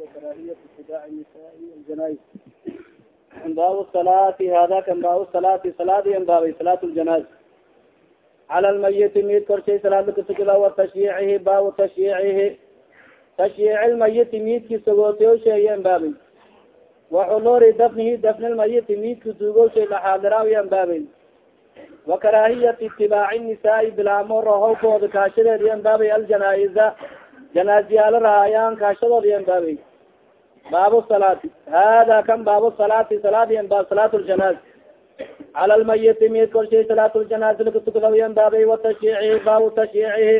وkراahiyaة اتباع النساء الجناز bab salaati hada kan bab salaati salaadi an baabay salaat ljanaaz cala lmayiti mid korshay salaad lakatukada wa tashyiicihi baabu tashyiicihi tashyiic lmayiti midki sagootiyo sheeye an baabay waxuluri dafnihi dafni lmayiti midki duugowshay laxaadiraawi an baabay wa karaahiyati itibaaci nisaai bilaamo rahowkooda kaashadeedi an baabay aljanaa'iza janaaziyaala rahaayaan kaashadoodi an baabay. Baab salaati. Hada kan baab salaati. Salaadian baab salaat ljanaaz cala lmayiti mid korshay salaat ljanaaz lakatukadawiyan baabay. Watashyiicihi baabu tashyiicihi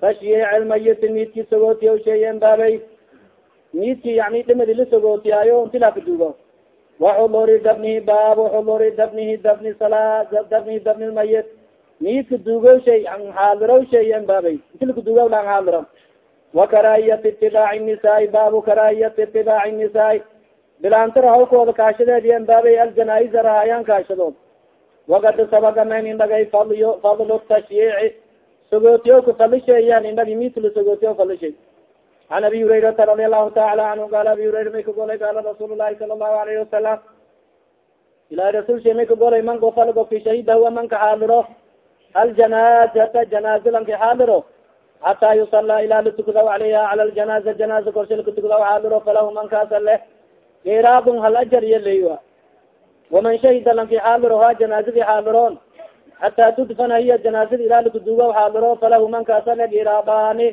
tashyiic lmayiti midki sagootiya sheeyan baabay. Midki yani dhimadi la sagootiyaayo inti lakadugo waxuluri dabnihi baabu xuluri dabnihi dabni sala dabnihi dabni lmayit midka duugow shay xaadiraw sheeyan baabay. Inti lakadugo lang xaadira wakaraahiyat itibaaci nisaai baabu karaahiyati itibaaci nisaai bilaanta rahawkooda kaashadeediyan baabay aljanaa'iza rahaayaan kaashadood wakad sabagamen indhagay fadliyo fadlu tashyiici sagootiyoka falisheeyaan indhagi mitla sagootiyo falishay can abi hurayrata radi allahu taala canhu qaala abi hurayra may ka golay qaala rasuul lahi sala allahu alayhi wasalam ilahi rasuul shay may ka golay man gofal gofki shahida huwa manka xaadiro aljanaazata janaazilanki xaadiro xataa yusala ilaa latukadaw alayha cala ljanaza janaza korsha lakatukadaw xaadiro falahu mankaasa leh kiraadun hal ajar iyo leywa waman shahida lanki xaadiro ha janaazadi xaadiroon hataa tudfana hiya janaazadi ilaa lakadugaw xaadiro falahu mankaasa le kiraabani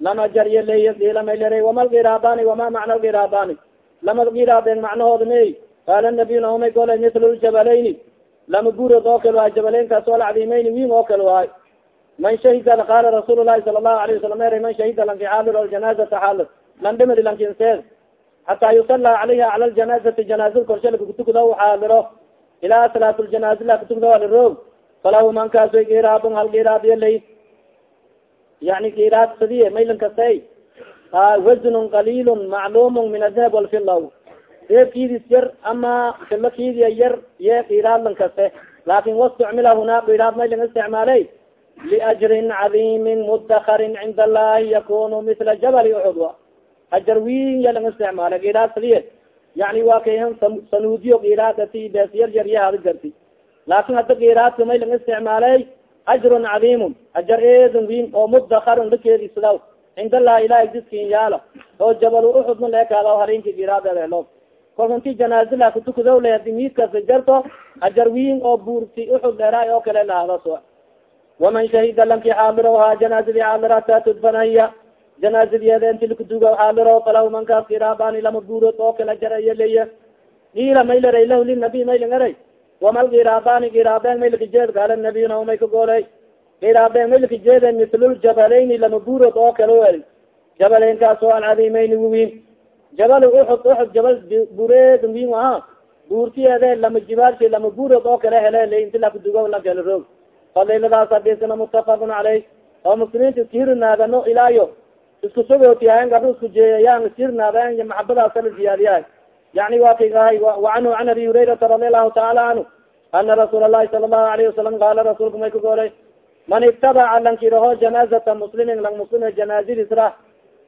lama jar iyo ley ilamalera wama lkiraabani wama macna lkiraabani lama kiraabeen macnahooda may qaala nabiy naomay golay mitlu ljabalayni lama guurod oo kale waay jabaleynkaas oo lacdiimeyni wiin oo man shahida qaala rasuul lahi sala lahu alayه wasalam er man shahida lanki xaadir aljanazata xaadir lan dhimadi lankinseed xataa yusala calayha cala ljanaazati janaazad korshe lakatukada xaadiro ilaa salaat ljanaaza lakatukada aliroog falahu mankaas way giraabun hal giraadiyo lay yani giraad sadiye maylan kastay waznun qalil maclum min adahab walfila reeb kiidis yar ama filo kiidiya yar ye giraadlan kaste laakin wastucmila huna giraad maylan isticmaalay liajrin cadiimin mudakarin cinda allahi yakunu mila jabali uxud wa ajar wiin ya lang isticmaala giraad saliye yani waa kayhan sanuudiyo giraadati bees yar yar yahada garti laakin hadda giraadka may lang isticmaalay ajrun cadiimun ajar eedun wiin oo mudakarun lakeedi sidaw cinda allahi ilahi diskin yaalla oo jabal uxud ma leekaada harinka giraaded helo kolkanti janaazi lakutukadaw le hadi miidkasa jarto ajar wiin oo buurti uxud dheeraay oo kale lahada so waman shahida lanki xaadiro ha janaazadi xaadira taa tudfanaya janaazadiyeeda inti lakaduga xaadiro falahu mankaas kiraabani lama buurod oo kala jaraya leya ila maylaray lah linabi maylangaray wamal kiraabani kiraaben maylakajeed gaala nabiyna may ka goolay kiraaben maylakajeede mitluljabalayni lama buurod oo kala jabaleynkaas oo alcadiimeyni wiin jabal uxud uxud jabal bureed wiin aha buurtiyeede lama jibaalshi lama buurod oo kala hele le inti lakaduga lakala roog fadiladaas hadisna mutafakun caleyh oo muslimiinta iskahirnaadano ilaayo. Isku sogootiyahan gabdho isku jeeyayaan iskahirnaadayan maxabadaasa la ziyaadiyahay yani wa kagahay wacanhu can abi hurayrata radi allahu taala canhu ana rasuul alahi sala allahu alayhi wasalam qaala rasuulka may ka goolay man itabaca lankiraho janaazata muslimin lang muslim janaazidisra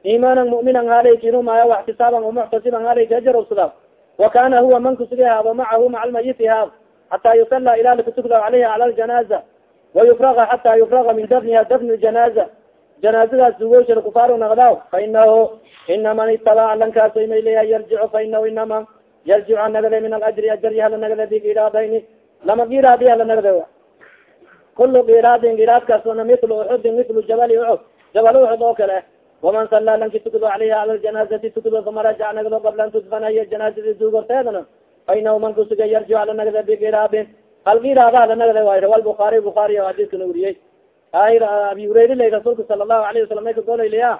imanan mu'minan halay kinumaya waxtisaaban umuxtasiban halay kajarobsada wa kana huwa man kusuga haado macahu maca haad hataa yusala ilaa lakatukda caleyha cala ljanaza wayufraga xata yufraga min dafniha dafni janaaza janaazadaas dugowsha kufaar naqdaa fainahu ina man itabaca lankaaso imayleya yarjicu fainahu inama yarjicu anagade min alajri ajari hala nagade bigiraadayni lama giraadi hala nagde kulu giraadin giraadkaasna mitlu uxudin mitlu jabali uxud jabal uxud oo kale waman sala lanki tukdo caleyha cala ljanaazati tukdo uma rajac nagdo qabla an tudfanaya janaazadi duugorteedna fainahu man kusuga yarjicu hala nagde bigiraadin nagde way rawa buaari buaari hadiskana weriyey abi hurayra lay rasuulka sala allahu alayhi wasalam may ka golayliya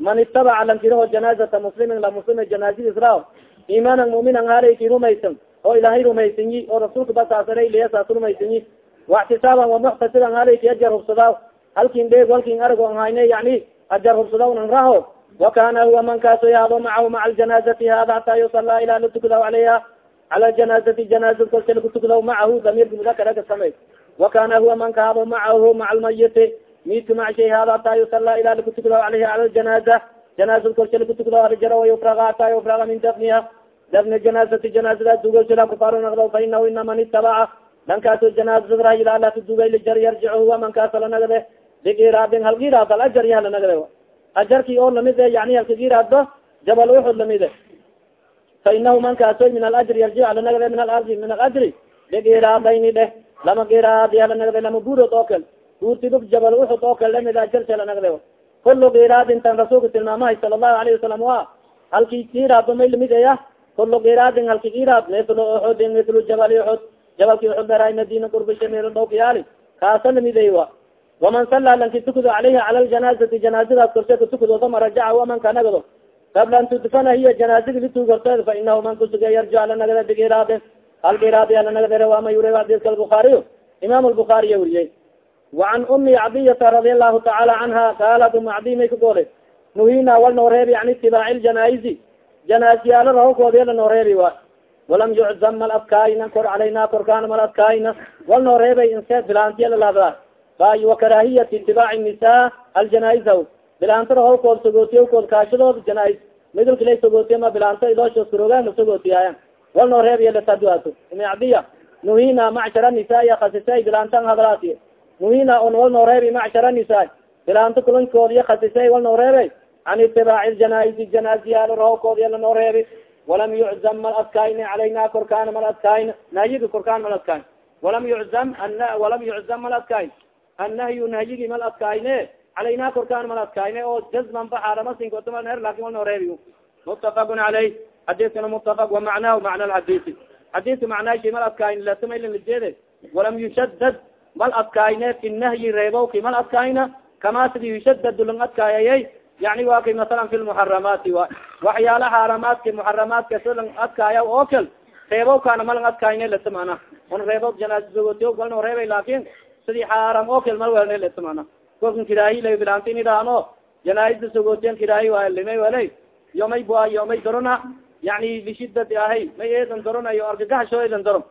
man itabaca lankiraho janaazata muslimin la muslima janaazadisra imanan muminan halayki rumaysan oo ilaahay rumaysanyi oo rasuulka basaasanayliya saas rumaysanyi waxtisaaban wamuxtasiban halayki ajar hubsadaa halkin dheeg halkin arago an hayne yani ajar hubsada an raho. Wakana huwa man kaaso yaado macahu maca aljanaazati hada hataa yusala ilaa latukdaw calayha cala janaazati janaazad kolsha lakutukdaw macahu damirka mudakara kasamay wakana huwa man kaado macahu maca almayiti midka macshay hada hataa yusala ilaa lakutukdaw calayhi cala ljanaaza janaazad korshala kutukdo aljara wayufraga hataa yufraga min dafniha dafni janaazati janaazada dugosila kufaaro nagdo fa inahu ina man itabaca lankaaso janaazad rahilala tudugay lijar yarjic huwa man kaasa la nagde bigiraadin hal giraad al ajar yaha la nagde ajarki oo la mid e yani halka giraadba jabal uxud lamide fa inahu man kaasoy min alajri yarjic ala nagde min alardi min alajri bigiraadayni dheh lama giraad yaha la nagde lama buurod oo kale buurtidub jabal uxud oo kale la mid ajarsa la nagde kulu giraadin tan rasuulka tilmaamahay sala allahu alayhi wasalam wa halki giraadba may la mid eya kulu giraadin halki giraad mithlu uxudin mithlu jabali uxud jabalki uxud daray madina qurbisha meel dhowkayaali kaasa lamidey wa waman salla lanki tukudo alayhi cala ljanaazati janaazadaas korshe katukudoo uma rajaca waman kanagdo qabla an tudfana hiya janaazadi lituu korteed fa inahu man kusuge yarjic ala nagada bigiraadin hal giraadi ala nagadere waama yure xadiiska albukaariyo imam lbukaariya weriyey وعan umi cabdiyata radi alahu tacaala canha qaalat um cabdiy may ka goolay nuhina wal noo reebi an itibaaci ljanaa'izi janaasiyaalo rahawkoodiya la noo reebi waay walam yuczam mal adkaayna kor calayna korkaana mal adkaayna wal noo reebay inseed bilaantiya lalabda bay wakarahiyati itibaaci nisa aljanaa'izaw bilaanta rahawkood sagootiyakood kaashadood janaa-is midulka lay sagootiya ma bilaanta idooshoos karogaan lasagootiyaaya wal noo reebiya lataduato umi cabdiya nuhina macshara nisaa khasisay bilaantan hadalaati nuhina on wal noo reebi macshara nisaa bilaanta kulankoodiya khasisay wal noo reebay can itibaaci ljanaa'izi janaaziyaalo rahawkoodiya la noo reebi walam yuczam mal adkayni calayna korkaana mal adkayn nahyiga korkaan mal adkayn walam yuczam walam yuczam mal adkayn annahyu nahyigi mal adkayne calayna korkaan mal adkayne oo jazman baxaaramasinkotumaner laakiin wal noo reebi mutafaqun caleyh xadiiskana mutafaq wa macnahu macna alxadiisi xadiiska macnaashi mal adkayn latamailanajeede walam yushadad mal adkayne fi nahyi reebowki mal adkayna kama sidi yushadad lang adkaayayay yani wa kay masalan fi lmuxaramaati wa waxyaala xaaramaadka muxaramaadka silang adkaaya oo kal reebowkaana malang adkayne lata mana un reebow janaasagotiyo galno reebay laakin sidii xaaram oo kal mal welne lata mana kolkan kiraahi la bilaantin idhaano janaaisa sagotiyan kiraahi waa limay walay yomay bua yomay dorona. Yani lishidati ahay may eedan doronayo argagahasho eedan doron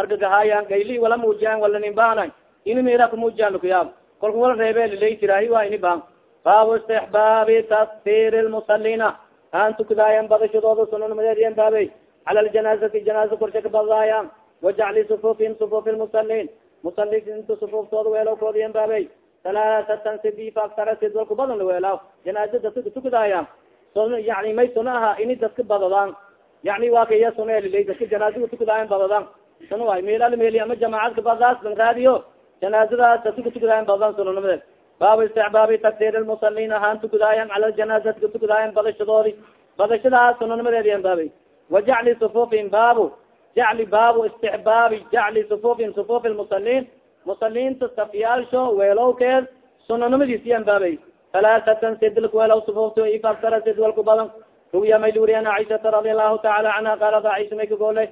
argagahayan gayli wala muujiyaan wala ninbaana ini mira kumuujiyaan lukuyaab kolka wala reebe lilay kiraahi waa ini baan baabu istixbaabi tasfir lmusalina aan tukadaayan badashadooda sunanmadeediyan baabey cala ljanaazati janaaza korshe ka badaayan wajacli sufufihim sufufi lmusalin musaliinta sufuuftooda weelowkoodiyan baabey talaatatan sidi faaktara sid walku badan la weelaaw janaaza dadka tukadaayan yani may suna aha ini dadka badadaan yani waa kaya suna lilay dadka janaaziga tukadaayan badadaan suna waay meelal meeli ama jamaacadka badaas lan raadiyo janaazadaas dadka tukadaayan badadaan sunanamadeed baabu isticbaabi taksir lmusalin ahaan tukudaayan cala ljanaazati ka tukudaayan badashadoodi badashadaas sunanimadeediyan baabay wajacli sufufin baabu jacli baabu istixbaabi jacli sufufin sufufi lmusalin musaliinta safyaalsho weelowkeed sunanimadiisiyan baabay. Talaatatan sidlk weelow sufufto ifaktara sid walku badan ruwiya may luriyan caishata radi allahu taala canha qaalat aisha may ka goolay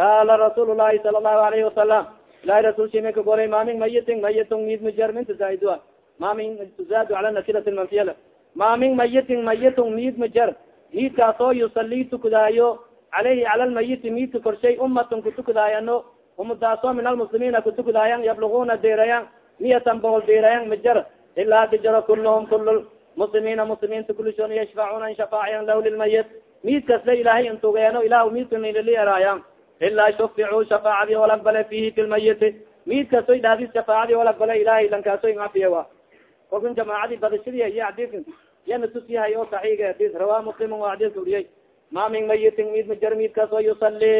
qaala rasuul llahi sala allahu alayhi wasalam ilahi rasulshi may ka goolay ma min mayitin mayitun mid mujarminta zaaidua ma min tuzaadu cala nakirati manfiyala ma min mayitin mayitun miid majar miidkaasoo yusali tukudaayo caleyhi cala lmayiti miidka korshay umatun kutukadaayano umadaasoo min almuslimiina kutukudaayan yabluguna deerayan miyatan bohol deerayan majar ilaa dijaro kulhum kul muslimiina muslimiinta kulishon yashfacuna shafaaciyan lah lilmayit miidkas la ilaahay intugeeno ilah miidkanilali eraayan ilaa shuficuu shafaacadi walaqbale fihi fi lmayiti miidkasoy dhaadis shafaacadi walaqbale ilahay lankaaso incafiya wa kolkan jamaacadi badashadiya iyo xadiidka yana tusyahay oo saxiiga hadis rawaa muslim waa xadiiska uriyay ma min mayitin miid majar miidkaasoo yusali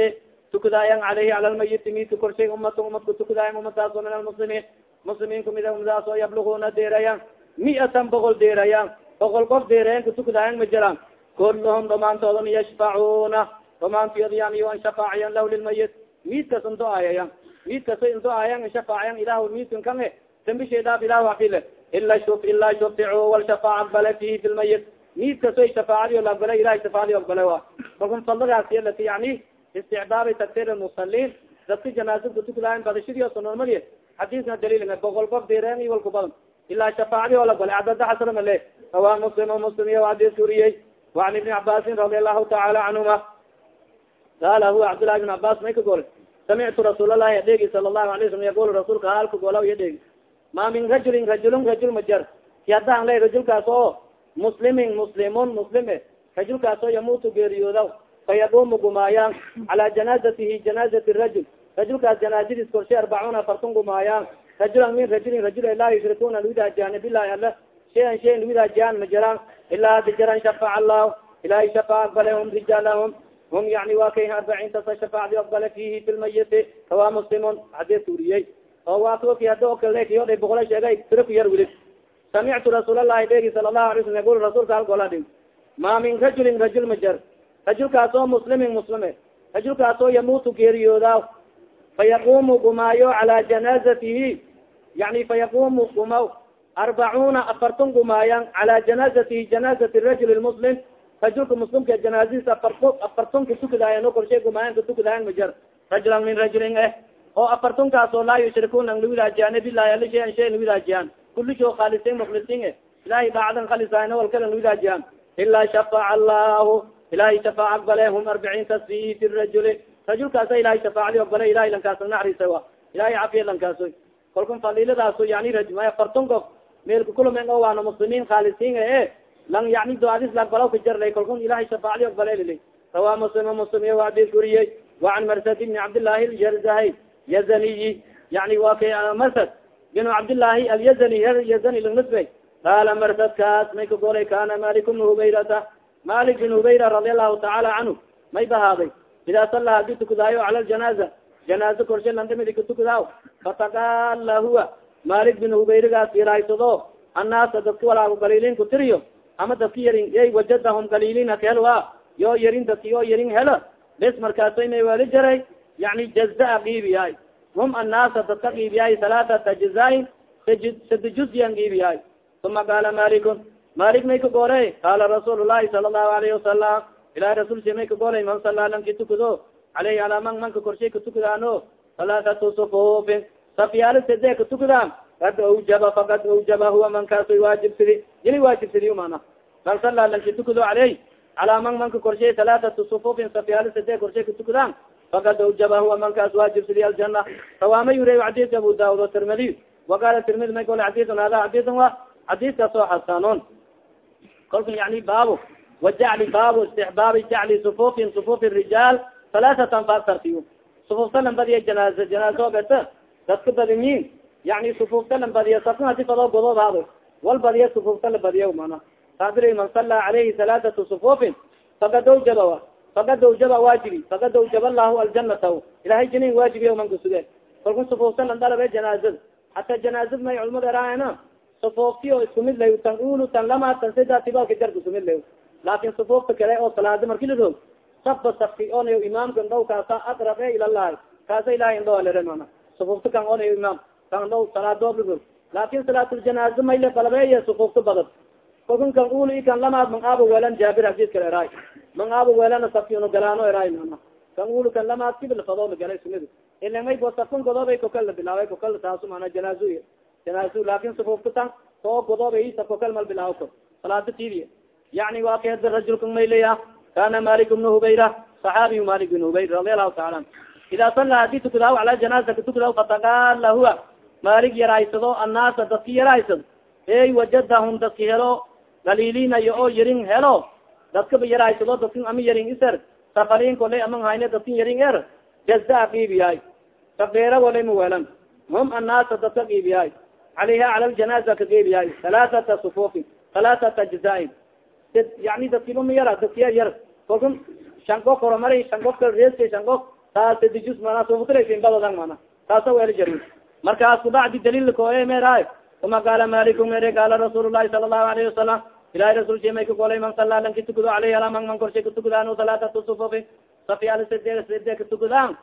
tukadaayan caleyhi cala lmayiti miidka korshay umata umadku tukadaayan umadaaso min almuslimiin muslimiin kumida umadaas oo yabluguna deerayan miatan boqol deerayan boqol qof deerayan katukadaayan ma jiraan kulluhum dhamaantoodon yashfacuna dhamaantood yani an shafaaciyan lah lilmayit miidkas indoayayan miidkaso indoayan inshafaaciyan ilah miidkan kange. Dambishay dhaaf ilah afile ila shuf ila shuficu walshafaaca aqbale fihi fi lmayit miidkaso shafaacadi la aqbale ilahay shafaacadi aqbale wa. Kalkun fadlagaas yalati yani isticbaabi takfir musalin dadka janaazad kutukulahan badashidiiso normali xadiisna daliilna boqol qof direen i walku badan ilaa shafaacadi oo la gole cadada xasanama le rawa muslim o muslim iyo xadiiska uriyey wacan ibni cabaasin radi allahu tacaala canhuma qaala huwa cabdillahi ibn cabas may ka gole samictu rasuul lahi adheegi sala allahu alay slam yaqul rasuulka halka golaw iyo dheegi ma min rajulin rajulun rajul majar siadahan le rajulkaas oo muslimin muslimun muslim e rajulkaas oo yamuutu geeriyoodaw fayaquumu gumaayaan calaa janaazatihi janaazati rajul rajulkaas janaazadiis korshe arbacuna afartun gumaayaan rajulan min rajulin rajul laa yushrikuna lwidaajiyaan bilahi ala shayan shayan lwidaajiyaan ma jiraan ilaa dijaran shafaca allahu ilahay shafac aqbale hum rijaalahum hum yani waa kay arbaciin tasa shafaacdi aqbale fihi fi lmayiti kawa muslimun xadiis uriyey oo waa kuwaki hada o kale kiyoda boqola sheegay tira ku yar wili samictu rasuul allahi dhegi sala allahu alay slam yaqul rasuulka algola dhig ma min rajulin rajul ma jar rajulkaasoo muslimin muslime rajulkaasoo yamuutu geeriyooda fayaqumu gumaayo cala janaazatihi yani fayaqumu gumaw arbacuna afartun gumaayan cala janaazatihi janaazati rajul muslim rajulka muslimka janaazadiis afartu afartun katukadaayan o korshay gumaayan katukadaayan ma jar rajulan min rajulin eh oo afartunkaas oo laa yushrikuna ang lawidaajiyan bilahi ali shayan shay lawidaajiyan kulisho khalisin muklisin e ilahay bacdan khalisayn walkala lawidaajiyan ilaa shafaca allahu ilahay shafaac aqbale hum arbaciin tasfi fi rajuli rajulkaasa ilahay shafaacdi aqbale ilahay lankaas naxrisa wa ilahay cafiya lankaaso kalkun faliladaaso yani rajma afartun kof meelka kulumen o waana muslimiin khalisin e lang yani doadis laaqbalaw ka jarlay kalkun ilahay shafaacdi aqbale lili rawa muslim muslim iyo waadis uriyey wacan marsad ibni cabdillahi ljarzahay yazaniyi yani wa kay marsad binu cabdillahi alyazani yazani lanasbay qaala marsadkaas may ka golay kana malik bnu hubayrata malik bin hubayra radi allahu tacaala canhu may bahaaday idaa sala haddii tukadaayo cala ljanaaza janaaza korshe landamidi katukadaaw fataqala huwa. Malik bin hubayrigaas yaraysado annaasa dadka walaago galilin kutiriyo ama dadka yarin yay wajadahum galilin hakelwa yo yarin dadka yo yarin helo bes markaasay may wali jaray yani jazaa qiibiyahay hum annaasa dadka qiibiyahay halaatat ajzaain sadi juzyan qiibiyahay uma qaala malikun malik may ka gooley qaala rasuul lahi sala allahu alayhi wasalam ilahi rasulsi may ka goolay man sala lanki tukado aleyhi alaa man manka korshay katukadaano halaathatu sufufin safyaalo sede katukadaan kad awjaba fakad awjaba huwa mankaasoy waajibsidi yili waajibsidi mana man sala lanki tukado aleyh calaa man manka korshay halaathatu sufufin safyaalo sede korshay katukadaan fakad awjaba huwa mankaas waajibsidi aljana rawaama yuriy xadiidka abu daawud o tirmidi waqaala tirmidi may gole xadiiun hada xadiiun wa? Xadiiskaas oo xasanon kolka yani baabo wajacli baabo istixbaabi jacli sufufin sufufi rijaal halaasatan faasartiyo sufufta lan badiya janaaza janaazo beta dadka badinyin yani sufufta lan badiya safka hadi fadoo godoob hado wal badiya sufufta la badiya mana saadiri man sala calayhi halaathatu sufufin fakad awjaba fakad awjaba waajibi fakad awjaba allahu aljanata ilahay jinin waajibiy man kusuge kalku sufufta lan dalabe janaazada hata janaazad may culmada eraana sufuuftiyo isku mid lay tan ulu tan lama tan sida tibalka jarka isku mid lay laakin sufuufta kale oo salaada marki laroog safba safki onayo imaamka ndaw kaasa aqrabe ilalahi kaasa ilahay indho alere mana sufuufta kan onayo imaam kan ndaw salaadoob laroog laakin salaatuljanaaza mayle balabeeye sufuufta badad kalkan kan ulu i kan lamaad mang aabo weelan jaabir hadis kale eraay. Mang aabo weelana safki uno galaano eraay mana kan ulu kan lamaad kibil fadoo la galay sumid ila may bo safkan godoobay kokal la bilaaway kokal taasu mana janaazuy janaazu laakin sufuufta tan soo godoobay sa kokal mal bilaaw ko salaada tidiya yani waa ka hada rajulka mayleya kana malik bnu hubayra صaxaabiy malik bn hubayr radi allahu taala an ida sala haddii tukadaw ala janaaza katukadaw fataqala huwa malik yaraysado annaasa dadki yaraysado ey wajadahum dadki helo galilinayo oo yarin helo dadkaba yaraysado dadkin ama yarin iser safarin kolay aman hayne dadkin yarin er jazaa qiibiyahay safeera walay mawelan hum annaasa dadka qiibiyahay alyha al janaza kageeriya alaaata sufufi alaaata ajzain yani dadkiba ma yara dadkiya yar kalku shan qof horomara shan qof kal rees shan qof taasdijus mana sufutrasa badadan mana taasa weeljar markaas kubacdi dalilkoe meraay uma qaala maliku mere qaala rasuul lahi sala lahu alayhi wasalam ilahi rasulki may ka golay man sala lanki tukado aleyh ala man man korshay katukadaan salaatata sufufi safi al side side katukadaan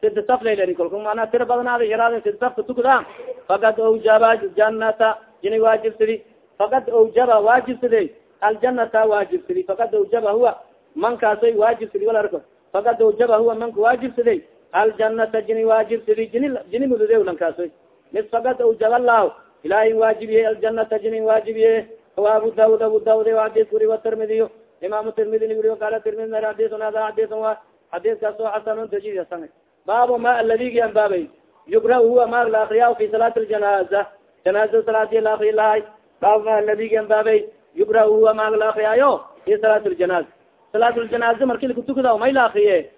sida saf laylari kalku mana tira badnaada yaraada sida saf katukadaan fakad awjaba janata jini waajibsidi fakad awjaba waajibsidi aljanata waajibsidi fakad awjaba huwa mankaasay waajibsidi wal arko fakad awjaba huwa manka waajibsiday aljanata jini waajibsidi jini jini mudude lankaasoy mis fakad awjaba allahu ilahay waajibiye aljanata jini waajibiye wa abu daud abu daud adis uri watirmidiyo imam tirmidi uri qala tirmidi hada hadisun wa hadiskaas oo xasanun tajisan baabo ma aladigi anbaabay yugra huwa ma la akriya fi salaati ljanaza janaaza salaadi la akri lahay baabo ma aladigi anbaabay yubra huwa maaga la akriyaayo i salaat ljanaaza salaat ljanaaza marki lakutukada may la akriye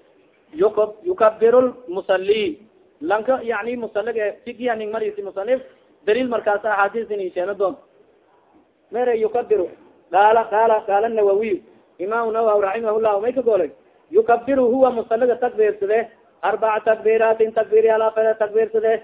yukabir lmusali lanka yani musalig figianing marisi musanif daliil markaas axaadiis in sheena doon mere yukabir qaala qaala qaala nawawiy imam nawawi raximah llahu may ka golay yukabiru huwa musaliga takbiirsade arbaca takbiraatin takbiryaal takbiirsade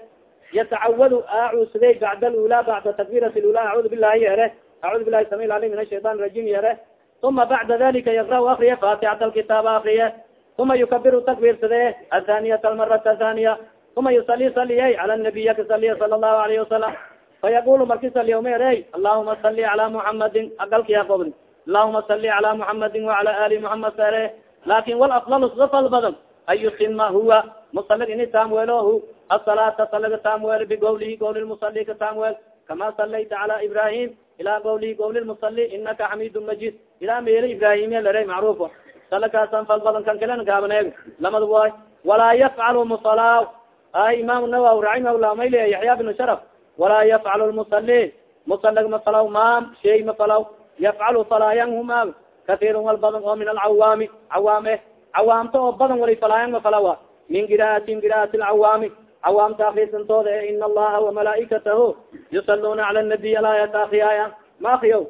yatacawadu acuusade bacda lula bacda takbirat lula acuudu bilahi yere acuudu bilahi sami alim min ashaytan rajim yere uma bacda dalika yakrau akriye fatixat alkitaab akriye uma yukabiru takbiirsade athaniyata almarata athaniya uma yusali saliye cala nabiya kasaliya sala allahu alayhi wasalam fayaqulu marki saliya mere allahuma sali cala muxamadin agalkiya kobdi allahuma sali cala muxamadin wacala ali muxamed sare laakiin walafdal sida fal badan an yutima huwa musalig ini taamweelohu asalaata salaga taamweel bigowlihi gowli lmusali ka taamweel kama salayta cala ibrahim ila gowlihi gowli lmusali inaka xamid majid ila meeli ibrahimiya lare macrufo salakaasan fal badan kan kalen gaabaneeg lamada way walaa yafcalu musala ay imam nawawi raximahullah may leya yaxya bn sharaf walaa yafcalu lmusali musalig mafalaw maam shay mafalaw yafcalu falaayanhuma katiir wal oo min alcawaami cawaam eh cawaamta oo badan wali falaayan mafalawa min giraatin giraati lcawaami cawaamta akrisantooda e in allaha وamalaa'ikatahu yusaluna cala nabiy alaayata akriyaaya ma akriyo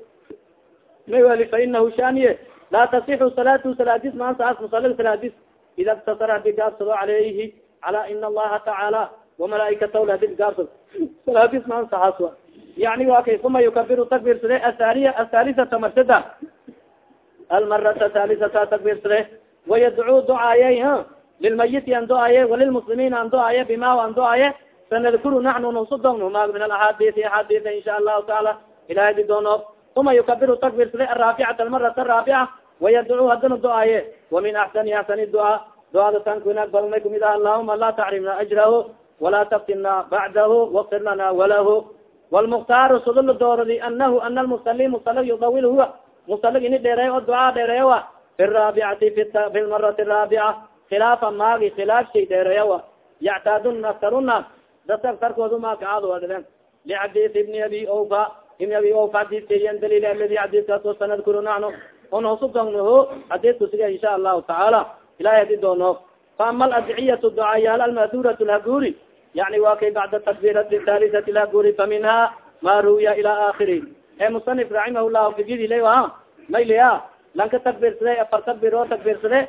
may wali fa inahu shaniye laa tasixu salaatu salaadis maansaas musalig salaadis. Ida ktasara hadi gaabsado calayhi cala ina allaha tacaala وamalaa'ikatahu hadi gaabsado salaadis maansaas wa yani wa kay uma yukabiru takbirsade athaniya athalisata marsada almarata thalisata takbirsade wayadcuu ducaayey lilmayiti an duaaye walilmuslimiin an duaaye bima an duaaye sanadkuru naxnu nusudogno maag min alaxaadii axaadia insha allahu taala ilahay di doono uma yukabiru takbirsade araaficata almarata araafica wayadcuu hadana duaaye wamin axsani axsani duaa duaada tankuinaag badan may kumid ah allahuma la taxrimna ajrahu walaa taftinna bacdahu wafir lana walahu wlmuktaaru sudula dooradi anahu ana lmusali musalig yudawil huwa musalig ini dheereey o ducaa dheereeya fi raabicati fi lmarati raabica khilaafa maagi khilaaf shay dheereeya yactaadun aktaruna dadka aktarkoodu ma kacaado adlen licadis ibni abi ofa ibni abi ofa xadiiskaiyan dalil aladi xadiiskaas sanadkuru naxnu un husudognoho xadiisku siga insha allahu tacaala ilahay hadi doono faama aladciyatu ducaayaal almadurat lhaguri yani wa kay bacda takbirati halisati lhaguri faminha ma ruwiya ila akhiri e musanif raximah llahu figidile a maylia lanka takbirsade afar takbir oo takbirsade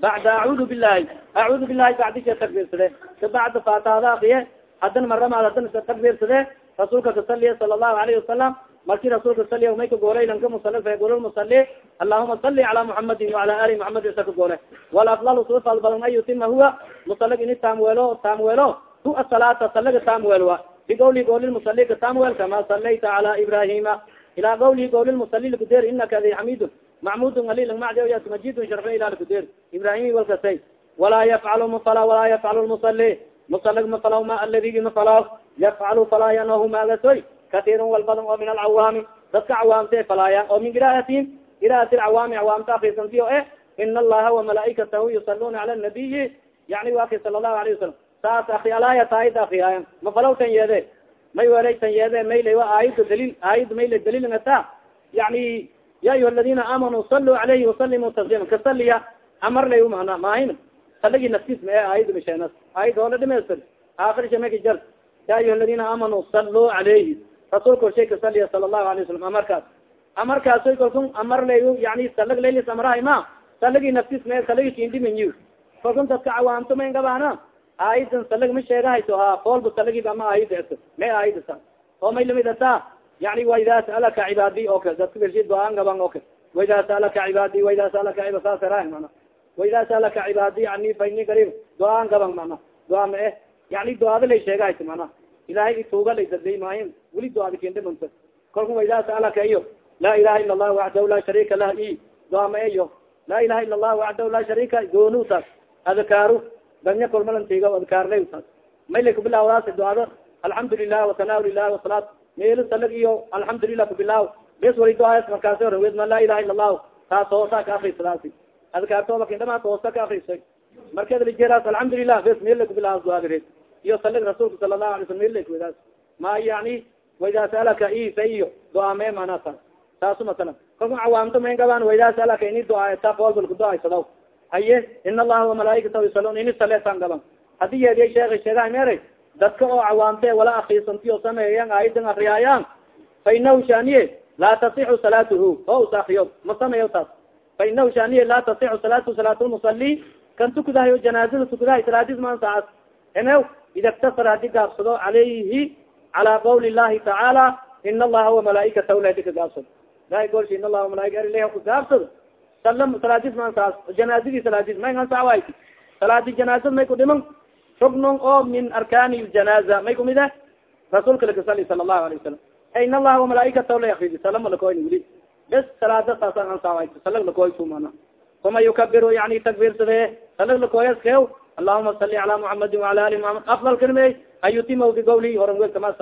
bacda acuudu bilahi acuudu bilahi bacdisha takbirsade kabacda faataada akriye hadan maramaad hadan iska takbirsade rasuulka kasaliya sala allahu alayhi wasalam marki rasuulka saliya may ka goolay lanka musali fagol musali allahuma sali cala muxamadin waala ali muxamad isa ka goole walafdal sufal badan an yutima huwa musalig ini taamweelo taamweelo hu asalaata salaga taamweel wa bigowli gowli musali ka taamweel kama salayta cala ibrahima ilaa gawli gowli musali lakudeer inaka adi xamidun macmud alil mad majid sharfe ilaalkuder ibrahim walkasay walaa yafcal mafala walaa yafcal musali musalig mafalaw ma aladigi mafalaw yafcalu falaayanhu magasoy katiirun wal badan oo min alcawaami dadka cawaamte falaayan oo min qiraatin qiraati cawaami cawaamta akrisantiyo eh? In allaha وamalaa'ikatahu yusaluna cala nabiyi yani wa kay sala lahu alayه wasalam saas akri alaayata aayada akriyaayan mafalaw tan yeede may welaytan yeede mayle wa aayada daliil aayad mayle daliilngata yani ya ayuha aladina aamanuu saluu alayhi wasalimuu taslima kasaliya amar lay mana mahin saligi naftis ma e aayada misheenas aayad hoola dhimaystir aakhir shamaki jar ya ayuha aladina aamanuu saluu alayhi rasuulka orshay kasaliya sala allahu alay wasalam amarkaas amarkaasoy kalkun amar lay yani salag laylis amrahay ma saligi naftis ma saligi kindhimanyi kalkun dadka cawaamto mayn gabaana aayadan salag ma sheegahayso ha foolba salagi ama aayada may aayadasa oo may la mid ata yani waida saalaka cibaadi o kale dadka bershi do-aan gaban o kale waida saalaka cibaadi waida saalaka cib saasara mana waida saalaka cibaadi ani fa ini garib do-aan gaban mana do-a ma eh yani do-aada lay sheegahayso mana ilahay ituuga lay dadey maayin weli do-aada kendhimanta kalku waida saalaka iyo laa ilaha ila allah waxdahu laa sharika lah i do-a ma eyo laa ilaha ila allah waxdahu laa sharika goonu taas adkaaru danya kolmalantiga adkaarlay taas may lay kubilaawdaas do-aado alxamdu lilah wasanaa lilah wasalaat meel salag iyo alxamdulilah kubilaaw bes wali doas markaasi orawed ma laa ilaha ila allahu taas hoosa ka akrisadaasi adkaartooba kindhamaas hoosa ka akrisay markeed lijeeraas alxamdulilah bes meel lay kubilaaw doaadireed iyo salig rasuulka sala allahu alay slam meel lay kuwadaas ma yani waida saalaka i fa iyo do-aame manasa taasu masalan. Kalku cawaamto mayn gabaan waydaa salaka ini duaay tafolbal kuduaysadaw haye in allaha وamalaaikatahu yusalun ini saleesan gaban. Hadii yeediya sheekh sheegaha mere dadka oo cawaamte wala akiisantiyo sameeyan aayadan akriyaayaan fa inahu shaniye laa tasixu salaatuhu. O us akriyo ma sameeyo taas. Fa inahu shaniye laa tasixu salaatu salaatulmusali kan tukdahayo janaazada tukdahay salaadis maansaas enew ida ktasar hadi gaabsado calayhi cala qawli llahi tacaala in allaha وamalaaikatahu ladi ka gaabsado. Ilahay golshi in allaha malaaika erleh ka gaabsado. Salam salaadis maansaas janaazadii salaadis may ansawaay salaadi janaazad may ku dhiman ruknun oo min arkaani ljanaaza may kumid e ah? rasuulka lakasali sala allahu alay wasalam in allaha wamalaa'ikatahu la yakfidi salama lakoyn wili bes salaada saasan ansaaway salag lakoy sumana uma yukabiru yani takbiirsade salag lakoyaskew allahuma sali ala muhamadin waala ali muhamad afdalkan mey an yutima bigawlihi horan wel kama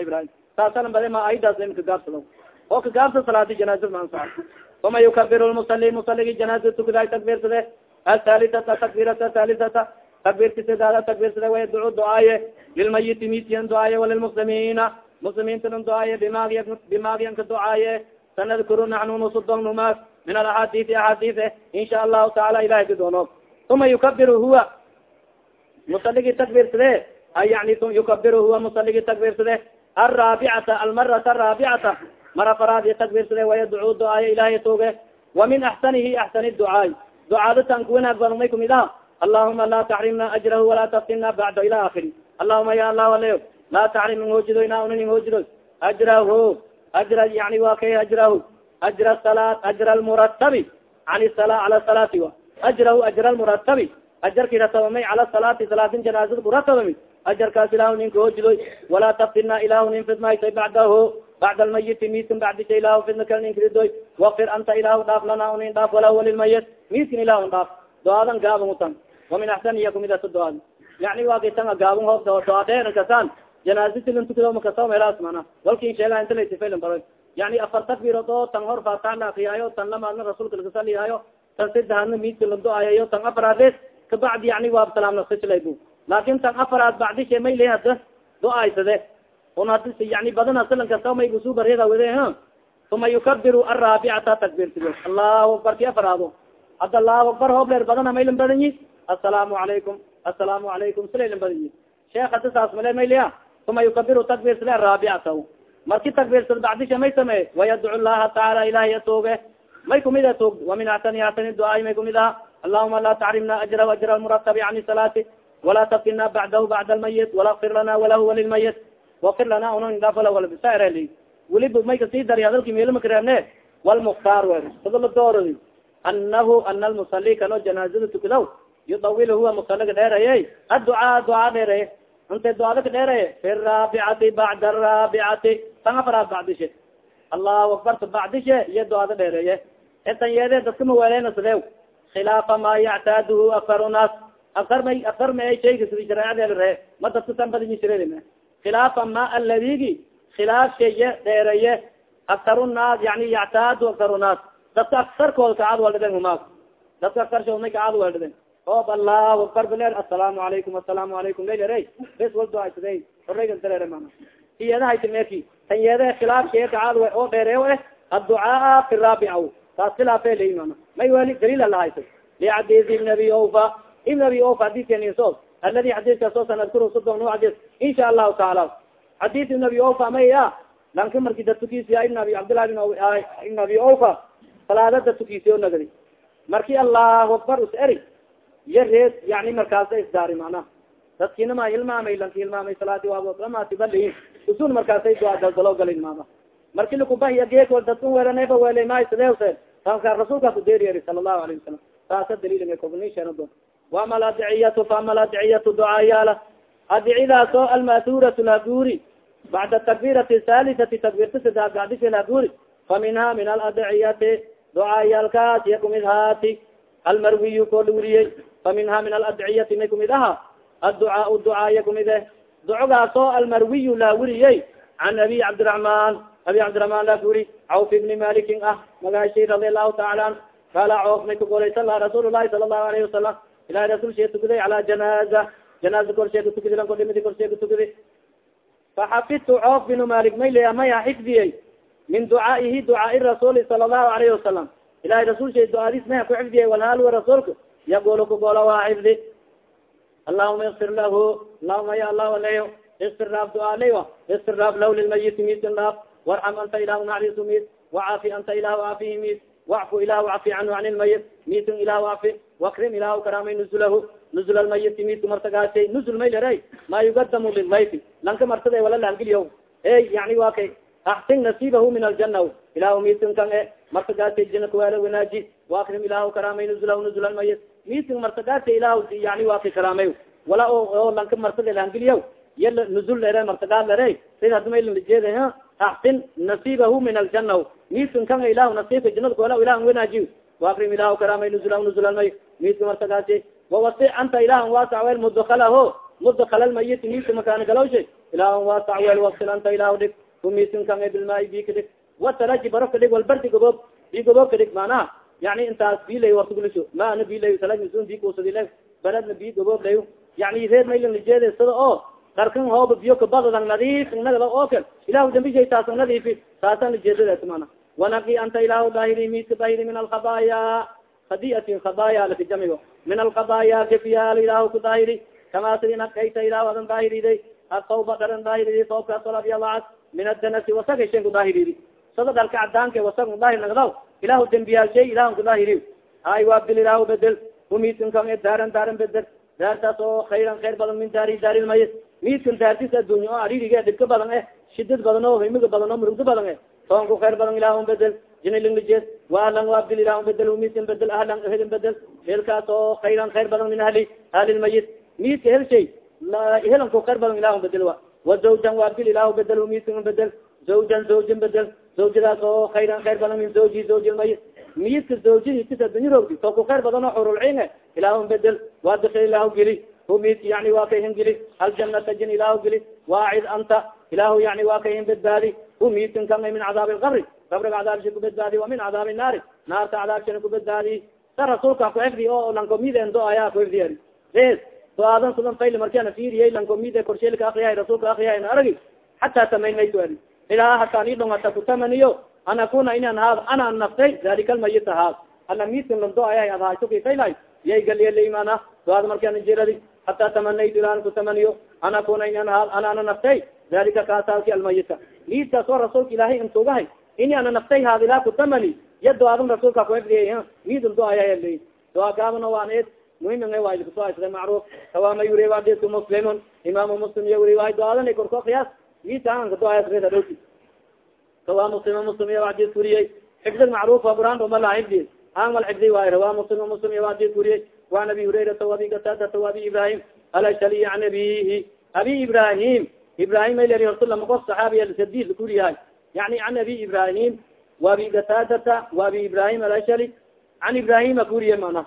ibrahim. Saasan bade ma aydaas im kagaabsado oo kagaabsa salaadi janaazad ma ansaa uma yukabiru lmusali musaligi janaazad tukuday takbiirsade athalisata takbiirata thalisata takbirti sidaada takbirsade wayadcu duaaye lilmayiti mitiyan duaaye walilmuslimina muslimiintanan duaaye bimag bimagyanka duaaye sanadkuru naxnu nusudongnumas min alaxaadiisi axaadiise insha allahu taala ilahay kadoono uma yukabiru huwa musaligi takbirsade ay yani yukabiru huwa musaligi takbirsade alraabicata almarata araabicata mara faraadi takbirsade wayadcu duaaye ilahay tuuge wa min axsanihi axsani ducaay ducaada tan kuwinaag badan may kumid aha allahuma laa taxrimna ajrahu walaa taftinna bacda ila akiri allahuma ya allah aleo laa taxrim in hoojido ina una nin hoojido ajrahu ajra yani wa kay ajrahu. Ajra salaat ajra almuratabi an sala cala salaati wa. Ajrahu ajra almuratabi ajarki ratabamay cala salaati salaatin janaazada kuratabami ajarkaas ilahu ninka hoojidoy walaa taftinna ilahu nin fidmaytoy bacdahu bacd almayiti miiskin bacdisha ilahu fidna kal ninkridoy wakfir anta ilahu dhaaf lana unin dhaaf walahu walilmayit miiskin ilahu dhaaf doadan gaaban utan wamin axsan iya kumidata doaad yani waa kitanga gaaban hoob doa dheer kasaan janaazitilin tukado makasao meelaas mana walkin sheega inta lasifaylan baro yani afar takbirood oo tan hor faatax la akriyaayo tan lamaadna rasuulka lakasaliyaayo tan sadahadna miidka la do-ayayo tan afaraade kabacdi yani waa salaamnasislaybu laakin tan afaraad bacdishe may le hada do-aysade un hadi yani badana silan kasta may busubariyada wade uma yukabiru araabicata takbirtigo allahu akbar ki afaraado hadda allahu akbar hoobleer badana maylan badan yi asalaamu calaykum asalaamu calaykum silaylan badan yi sheekh hadi saas male maylia uma yukabiru takbirsade araabicata marki takbirsad bacdisha may sameye wayadcu llaha tacaala ilahay atuuge may kumid a tuug wamin axsani axsani duaay may kumid aha allahuma la taxrimna ajra ajra almuratabi can salaati walaa taftinna bacdahu bacda almayit walakfir lana walahu walilmayit wakfir lana unndafalsareli weliba may ka sii dari hadalki meelmakareebne walmuktaar wer sada la doorodi anahu ana almusali kano janaazada tukadaw yudawil huwa musaliga dheeraye adducaa ducaa dheereye inte ducada ka dheereye fi raabicati bacda araabicati tan afaraad bacdishe allahu akbarta bacdishe iyo ducada dheereeye etan yeede dadka mawelena sidew khilaafa ma yactaaduhu akar naas akar may akar ma ay shayga sidi shareecadeel ree ma dadka tan badini jireen khilaafa ma aladigi khilaaf sheye dheereye akar naas yani yactaadu akar naas dadka aksarkooda kacad waldhiden humaag dadka aksarshooda may kacad waldhiden oob allahu akbar biler asalaamu alaykum asalaamu alaykum. Laylare bes waldoasida horeyga dareere mana iyadahayta meki tan yeede khilaaf sheye kacad oo dheereyo eh adducaa fi raabica taas khilaafe ley mana may weli daliil alahaysa liadis ibn abi ofa ibn abi ofa xadiskeniso aladi xadiskaasoo sanadkuru sudon adis insha allahu taala. Xadis ibn abi ofa may a lanka marki datukisiya ibn abi cabdillahi ibn abi ofa salaada datukisiyo nagadi. Marki allahu akbar us eri iyo reed yani markaasa isdaari mana dadkinama hilmaamay lanka hilmaamay salaadi waabamatibalin usun markaasay daldalo galin mama marki lakubahiya geeko dadkan weelanayba weelay maay sidewse taaka rasuulkaas udeeri eri sala allahu alayhi wasalam taasa daliilnga kognisheena doon. Waama aladciyatu faama aladciyatu ducaayaala adicidaas oo almasuratu lahaguri bacda takbirati halisati takbirta sidaa bacdisha lahaguri fa minha min aladciyati ducaayaalkaas iya kumid haati almarwiyu koo la weriyey fa minha min aladciyati may kumid aha adducaa ducaaya kumid eh ducogaas oo almarwiyu la weriyey can abi cabdiraحman abi cabdiraحman la wuri cawf ibni malikin ah magashi radi allahu taala an kala coof may kagolay sala rasuul lahi sala allahu alayhi wasalam ilahi rasul shee tukaday cala janaaza janaaza korshe katukadi lan kodhimidi korshe katukadi faxafidtu coof binu malik may leya maya xifdiyey min ducaaihi ducaai rasuuli sala allahu alayhi wasalam ilahay rasul shay duaadis maha ku xifdiya walhaal wa rasuulka yaqulu kagoola waa xifdi allahuma ikfir lahu. Allahuma ya allah dhaaf duaaleyo ikfir dhaaf lahu lilmayiti miitin dhaaf warxam anta ilahu naxariisu miid. Wacaafi anta ilahu aafihi miid. Wacfu ilah wacfi canhu can lmayit miitin ilah wacfi wakrim ilahu karaamay nuzulahu. Nuzul almayiti miidka martagaasay nuzul maylere ma yugadamu lilmayti lanka martada wala laangiliyo ey yani wa kay. Axsin nasiibahu min aljana ilahu miitin kan e martagaasay jina kawaala wanaaji waakrim ilahu karaamay nuzulahu nuzul almayit miitin martagaasay ilahu yani wa kay karaamay. Wala o lanka martada laangiliyo iya nuzul lere martagaas lere sid hadmaylajeeda axsin nasiibahu min aljana miidkan kan ilahu nasiibka jinada kawaala ilah wanaaji waakrim ilahu karaamay nuzulahu nuzul almayit miidka martagaasi wawasi anta ilahan waasac wel mudakalaho mudakala lmayiti miidka makaani galawsha ilahan waasac wel wasil anta ilahu dhig. Kumiisin kan bilmaai bi kadhig watalaji baro kadhig walbardi goboob bi goboob kadhig manaha yani intaas bilay wartugulisho ma ana bilay salajmisun bi kusadile baladna bi goboob lay yani reer maylan lijeede sida oo darkan hooba biyo kabadadan nadiif nagada oo kal ilahu dambishay taasan nadiifi taasan lijeedadeet mana wanaqi anta ilahu dahiri miidka dahiri min alkhabaaya hadiatin khabaaya lakajamigo min alqadaya gafyaal ilahu ku daahiri kama sidi nakayta ilahu adan daahiriday atawba dharan daahiridi soobkaasol abyalacad min adanasi wasaga shan kudaahiridi sada dhalka cadaanka wasag daahir nagdaw ilahu dembiyaal shay ilahu kudaahiri hay waabil ilahu bedel umiidkan e daaran daaran bedel daartaas oo khayran khayr badan min daari daarilmayit miidkan daartis addunya oo aririga dhibka badan eh shidad badan oo himiga badan oo murugdo badan eh toonku khayr badan ilahu bedel jinilinglijed waalan waabdil ilah bedel miidkan bedel ahlan helin bedel helkaas oo khayran khayr badan min ahli ahlilmayit miidka hel shay helanku khayr badan ilah bedel wa wa zawjan waabdil ilah bedel miidkan bedel zawjan zawjin bedel zawjadaas oo khayran khayr badan min zawji zawjilmayit miidka zawjadiitis adunya rogdi tooku khayr badan oo xurulcine ilahu bedel waadikil ilahu geli humid yani waa hin geli aljanata jin ilahu geli waacid anta ilahu yani waa kay hin bedbaadi humidkan kan min cadaab lqabri qabriga cadaabsha kubedbaadi wa min cadaabi naari naarta cadaabshana kubedbaadi sa rasuulka kuxifdi oo lankomiden do ayaa kuxifdiya es do aadan sudan fayl markiana fiiriyay lankomide korsheelka akriyahay rasuulka akriyahay na aragi xataa tamaynayto ari ilaa hataan idhong hata kutamaniyo an akuna inan haad ana naftay dalika almayit haad ala midkan lando ayahay adhaasukifaylahay yay galiyalaimana do aada markiana jiradi hataa tamanaytu ilaan kutamaniyo an akuna inan haad ana naftay dalika kaasaalki almayita midkaas oo rasuulka ilaahay intugahay ini ana naftay haad ilaa kutamani ya do adan rasuulka kuxifdiya midun do ayahay doa gaabana waan ed muhiim wakusoasda macruf kawama yuri adisku muslimun. Imaamu muslim iyo wuri waay do-aadan korko kiyaas misaanka do-aas reda dhowti kawa muslim muslim iya adis kuriyey xifdig macrufa quraan uma la xifdi an mal xifdi waay rawa muslim muslim iya adis kuriyey waan abi hurayrata abi gatadata abi ibrahim. Alashali an abihi abi ibrahim. Ibrahim ay leri horta lama qof saxaabiya sadid kuriyahay yani an abi ibrahim. Waabi gatadata waabi ibrahim alashali an ibrahima kuriye mana.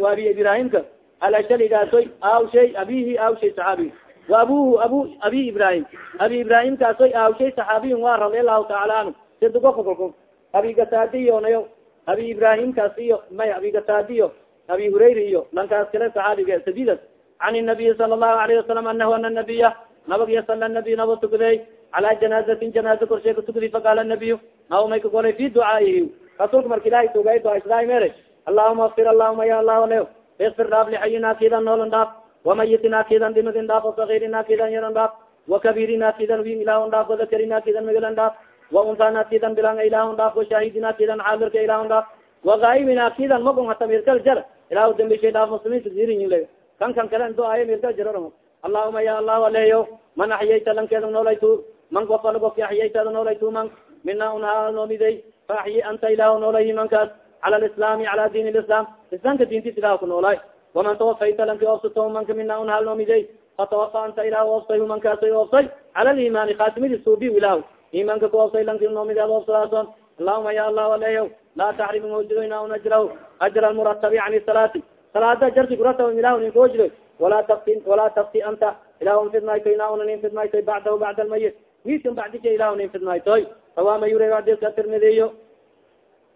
Waabi ibrahimka alashaligaasooy aw shay abihi aw shay saxaabiy abuhu abu abi ibrahim abi ibrahim kaasoy aw shay saxaabiyin wa radi allahu taala anhu sidugokakolko abi gatadiyo nayo abi ibrahim kaas iyo may abi gatadiyo abi hurayra iyo lankaas kale saxaabiga sadidas can nabiyi sala allahu alayhi wasalam anahu ana nabiya nabag yasala nabiy naba tukday cala janaazatin janaaza korshay katukdi faqaala nabiyu naba may kagolay fi ducaaihi rasuulka marka ilahay tugay duaisdaay mere allahuma afir allahuma ya allah leo ikfir dhaaf lixayina kidan noolan dhaaf wamayitina kidan dhimadin dhaaf wasakirina kidan yaran dhaaf wakabirina kidan win ilahon dhaaf wadakarina kidan migalan dhaaf waunfana kidan bilang ilahon dhaaf washahidina kidan xaadirka ilahon dhaaf wagaayibina kidan magon hata mirkal jar ilahu dambishay dhaaf muslimiinta dirin le kan kan kale do ayo mirkal jararo allahuma ya allah aleyo man axyayta lankeeda noolaytu man gofala gofki axyaytada noolaytu man mina una noomidey fa axyi anta ilahu noolayi mankaas cala lislami cala diin lislam islaamka diintis ilah ku noolaay waman tawafayta lanki oofsato manka mina un halnoomidey fatawafa anta ilah oofsay humankaasoy oofsay cala liimaani khaatimidi suubi ilah imaanka ku oofsay lanki noomid ad oofsadaason allahuma ya allah aleyo laa taxrim mawjidoyna un ajrahu ajra almuratabi can salaati salaada jarsi kurata ilah nin kuwajidoy walaa tafti walaa tafti anta ilah un fidnaytoyna una nin fidnaytoy bacdahu bacda almayit wiiskan bacdika ilah nin fidnaytoy awama yure adiska tirmidiyo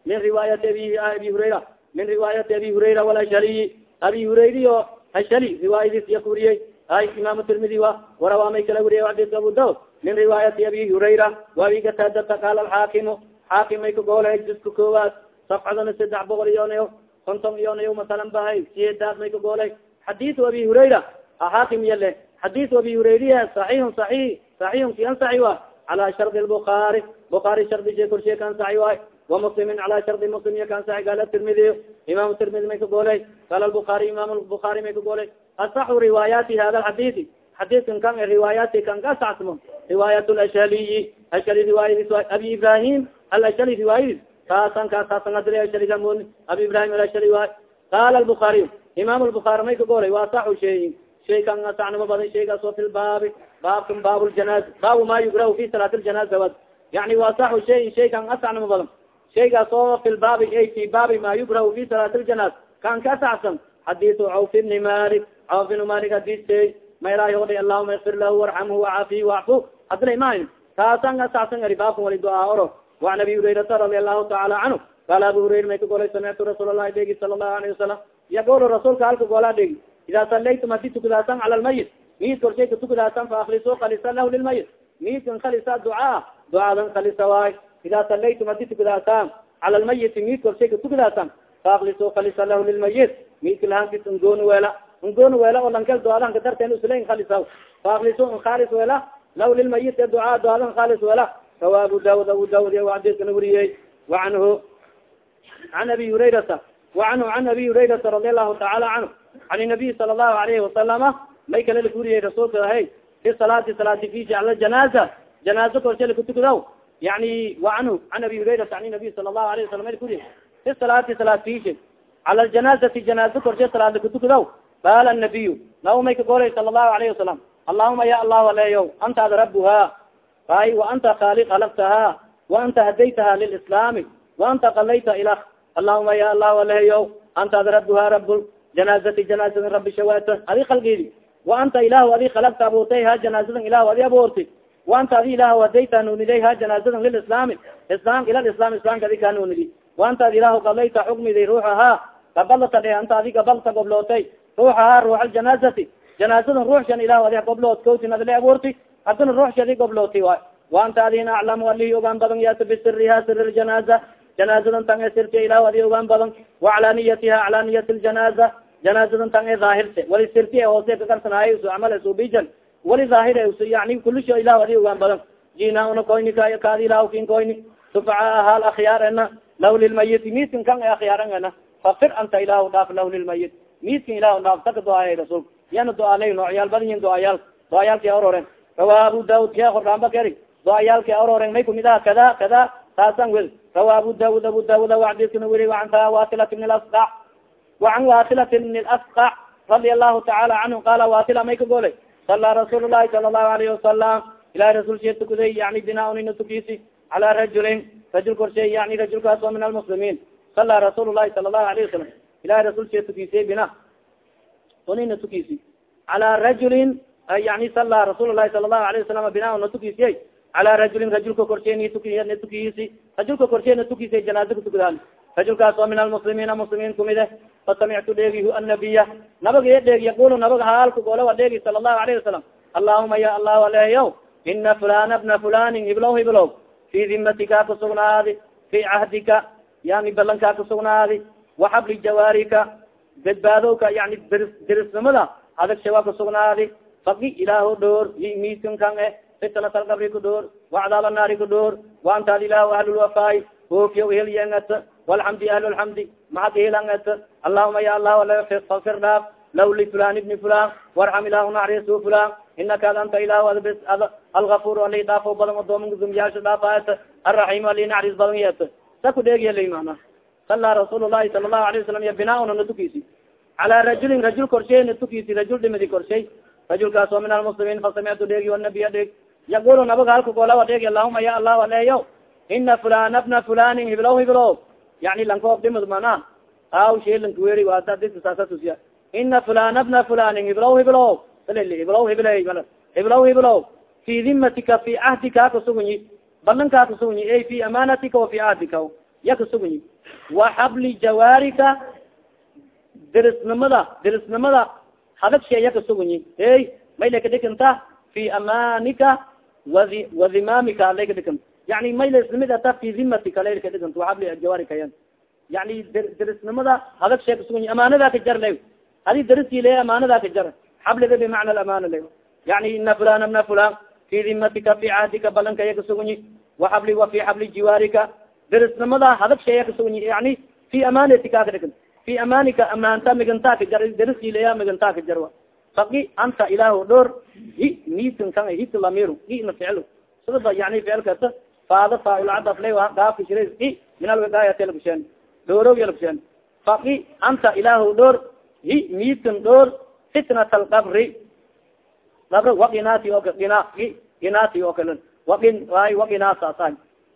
min riwaayati abi abi hurayra min riwaayati abi hurayra walashaliyi abi hurayriyo ashali riwaayadis iya kuriyey ay imam tirmidi wa warawamay kala wuriye adis abu daud min riwaayati abi hurayra waabi gatadata qaala alxaakimu xaakim may kagoolay juska koowaad safcadana saddex boqol iyonayo konton iyonayo masalan bahay siyedaad may kagoolay xadiiu abi hurayra xaakim yale xadiiu abi hurayriya saxiixun saxiix saxiixun ki ansaxi wa cala shardi lbukaari bukaari shardishe korshe ka ansaxi waay ومسلم على شرط مسلم kan sa قال الترمذي امام الترمذي may kagolay قال البخاري امام البخاري may kagolay aصح رواayati hada الحديث حديثkan kan رواayati kan kasacsmo رواayة الاشhaliي ashali riwaayadis abi ibrahim alashali riwaayadis kaasan kaasaasan adil ashaligamon abi ibrahim alashali waay qala البخاري imam البخاري may kagolay waasaxu shay shay kan asacnimo badan shaygaas o fi lbaabi baabkan baab ljanaz baabu ma yugrahu fi salaat ljanaza wad yani waasaxu shay shay kan asacnimo badan shaygaas oo fi lbaabi ay fi baabi ma yugrahu fi salaat ljanaaz kan ka asacsan xadiiu cawf ibni malik cawf ibni malik hadisey maylahi oday allahuma ikfir lahu warxamhu wacaafihi wacfu hadilay mahayn kaasan asacsan ari baabkan wali duaa oro. Waan abi hurayrata radi allahu taala canhu qaala abu hurayra may ka golay samictu rasuul lahi dhegi sala allahu alayhi wasalam yagolo rasuulka halka goolaa dhegi ida salaytum haddii tukadaasan cala lmayit miid korshay ka tukadaasan faaklisu kalisa lahu lilmayit. Miidkan kalisa ducaa ducaadan kalisa waay ida salaytum haddii tukadaasan cala lmayiti miid korshay ka tukadaasan faaklisu kalisa lahu lilmayit miidka lahankis ngooni weela ngooni weela oo lankel duaadanka darteen uslayn kalisa faaklisu nkhalis weela lahu lilmayit e ducaa duaadan khalis weela rawa abu daud abu daud iya xadiiskana weriyey waanhu an abi hurayrata waanhu an abi hurayrata radi allahu taala canhu an nabiy sala allahu alayhi wasalama may kale lakuriyey rasuulka ahay fi salaati salaati fiji ala janaaza janaaza korshe lakutukadaw yani anhu an abi hurayrata an nabiy sala allahu alayh wasalam lakuriye fi salaati salaat fiji cala ljanaazati janaaza korshe salaad lakutukadaw baala nabiyu naw may kagolay sala allahu alayhi wasalam allahuma ya allah aleeyo anta ad rabuha ay wa anta khali halaftaha wa anta hadaytaha lilislaami wa anta kalayta ilah allahuma ya allah aleeyo anta ad rabuha rab janaazati janaazadan rabi shawata adi khalgidi wa anta ilahu adi khalagta abuurtay ha janaazadan ilahu adi abuurti wa anta adi ilahu adayta nuniday ha janaazadan lilislaami islam ila islam islamka adi kaa nunidi wa anta ad ilahu qalayta xukmidi ruuxaha gabalata dhe anta adi gabalta goblootay ruuxaha ruux aljanaazati janaazadan ruuxshan ilahu adi gobloot kawtin adla abuurti hadana ruuxsha adi goblooti waay. Wa anta adina aclamu alihi ogaan badan yata bisiriha siri ljanaaza janaazadan tan e sirti ilahu adi ogaan badan waclaniyatiha aclaniyat ljanaza janaazadan tan e daahirte wali sirti e hoose kakarsanaayo su camal wali daahir yani kulisho ilahu adi ogaan badan. Jina una koyni kaadi ilahu kin koyni sufcaa hal akhyaar ena law lilmayiti miskin kan akhyaaran ena. Fakfir anta ilahu dhaaf lahu lilmayit miskin ilahu dhaaf taka doaaya rasulka yana doaalay noocyaal badan yin doayaal doayaalki aroren rawa abu daud ke hordhaamba keri. Doayaalki aroren may kumid aha kada kada taasan wel rawa abu daud abu daud adikana weri an wasilat bn asqa. Waan wasilat bn asqa. Radia allahu taala canhu qala wasila may ka golay sala rasuul lahi sala allahu alayhi wasalam ilahi rasul she tukuday yani binaaunina tukisi cala rajulin rajul korshe yani rajulkaas oo min almuslimiin sala rasuul lahi sala allahu alayhi wasalam ilahi rasul she tukisiyey bina unina tukisi cala rajulin yani sala rasuul lahi sala allahu alayhi wasalam bina na tukisiyey cala rajulin rajulka korsheena tukisi rajulka korsheena tukisay janaaza katukadaan rajulkaas oo min almuslimiina muslimiin kumide fasamictu dheegi annabiya nabaga dheegi yaqulu nabaga haalka goola dheegi sala allahu alayhi wasalam allahuma ya allah aleeyaw ina fulana bna fulanin hiblow hiblow fi dimatika kasugnaadi fi cahdika yani balankaa kasugnaadi waxabli jawaarika badbaadowka yani dirisnimada adag shawa kasugnaadi faki ilaaho dhoor miskan kan eh fitnat alqabri ku dhoor wacdaab annaari ku dhoor waantaad ilahu ahlulwafaay oofiya helyangat walxamdi ahlulxamdi maxad helangat allahuma ya allah fakfir dhaaf law lifulan ibni fulan warxam ilahu naxrisu fulan inaka ad anta ilahu adbs algafur ali dhaafo badan odooman dumyaasha dhaafaat arraxim ali naxris badan yet sa ku dheegiyala mana sala rasuul lahi sala lahu alayه wasalam ya binaauna na tukisi cala rajulin rajul korshay na tukisi rajul dhimidi korshay rajulkaas oo min almuslimiin fasamictu dheegi anabiya dheeg yaqulu nabaga halka goolawa dheegi allahuma ya allah aleeyo ina fulana bna fulanin hiblow hiblow yani lankoob dhimid mana aw sheelanka weri waata dika saasatusiya ina fulana bna fulanin hiblow hiblow hiblow hible hiblow hiblow fi dimatika fi cahdika kasugunyi balankaa kasugunyi ay fi amaanatika wa fi cahdika ya kasugunyi wa xabli jawaarika dirisnimada dirisnimada hadag sheeya kasugunyi ey may laka dhikinta fi amaanika wai wadimamika alay ka dhikant yani may laslamid ata fi zimatika lay ka dhikant wahabli jawaari kayan. Yani darisnimada hadag shee kasugan amaanada ka jar lay adi darisi le amaanada ka jar. Xabliga bimacna amaana la yani ina fulan bna fulan. Fi dimatika fi cahdika balankaya kasugunyi waxabli wa fi xabli jiwaarika darisnimada hadag sheeya kasugunyi yani fi amaanatika ka dhigan fi amaanika amaanta migantaa ka jar. Darisileya migantaa ka jarwa faki anta ilaah dhor hi nitin kan hit lamir sidaba yani ficil faada faaulcadaf le gaafka shira i min dhoorow yalakushen faki anta ilaah dhor hi nitin dhor fitnat alqabri qabr waqinaati o ina inaati oo kale waqin ay waqinaasaasan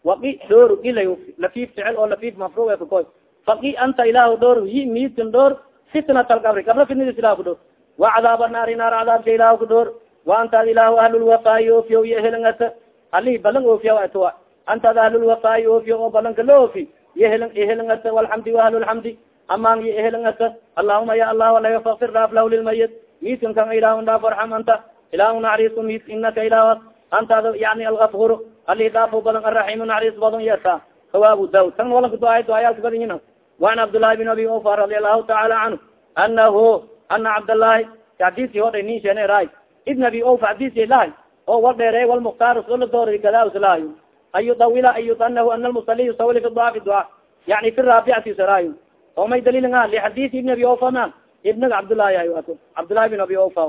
waqi dhor ilay lafif ficil oo lafif mafruuq kakoy faki anta ilaah dhor hi nitin dhor fitnat alqabri qabra fitnadis ilah ku dhor وacdaab naari naar cadaabka ilah ku dhoor wa antaad ilah ahlulwafaayi oofiyo iyo ehelngata ali balan oofiya atwa antad ahlulwafaayi oofiyo oo balanka la oofi yhel ihelngasa walxamdi waahlulamdi amaan yo ehelngasa allahuma ya allah ala fakfir dhaaf lah lilmayit miidkan ilaahun dhaaf arxam anta ilaahu naxariiso miidka inaka ilaahas antaada yani alafur alii badan araiim naxariis badan yasa sawaabu daud tan walanka duaay duaayaalka badan yinan waan cabdillaahi bin abi ofar radi allahu taala canhu anahu ana cabdallaahi adisi hodhay nin sheeneraay ibn abi of adisi lahay oo wal dheereey wal mukhtaar soo la doora gadaas lahayo an yudawila an yudanahu ana musaliy yusawil fi daafi ducaa yani fi raabiati saray oo may daliil a liadii ibn abi ofa ibnaga cabdillaahi ay ato cabdillahi bin abi ofa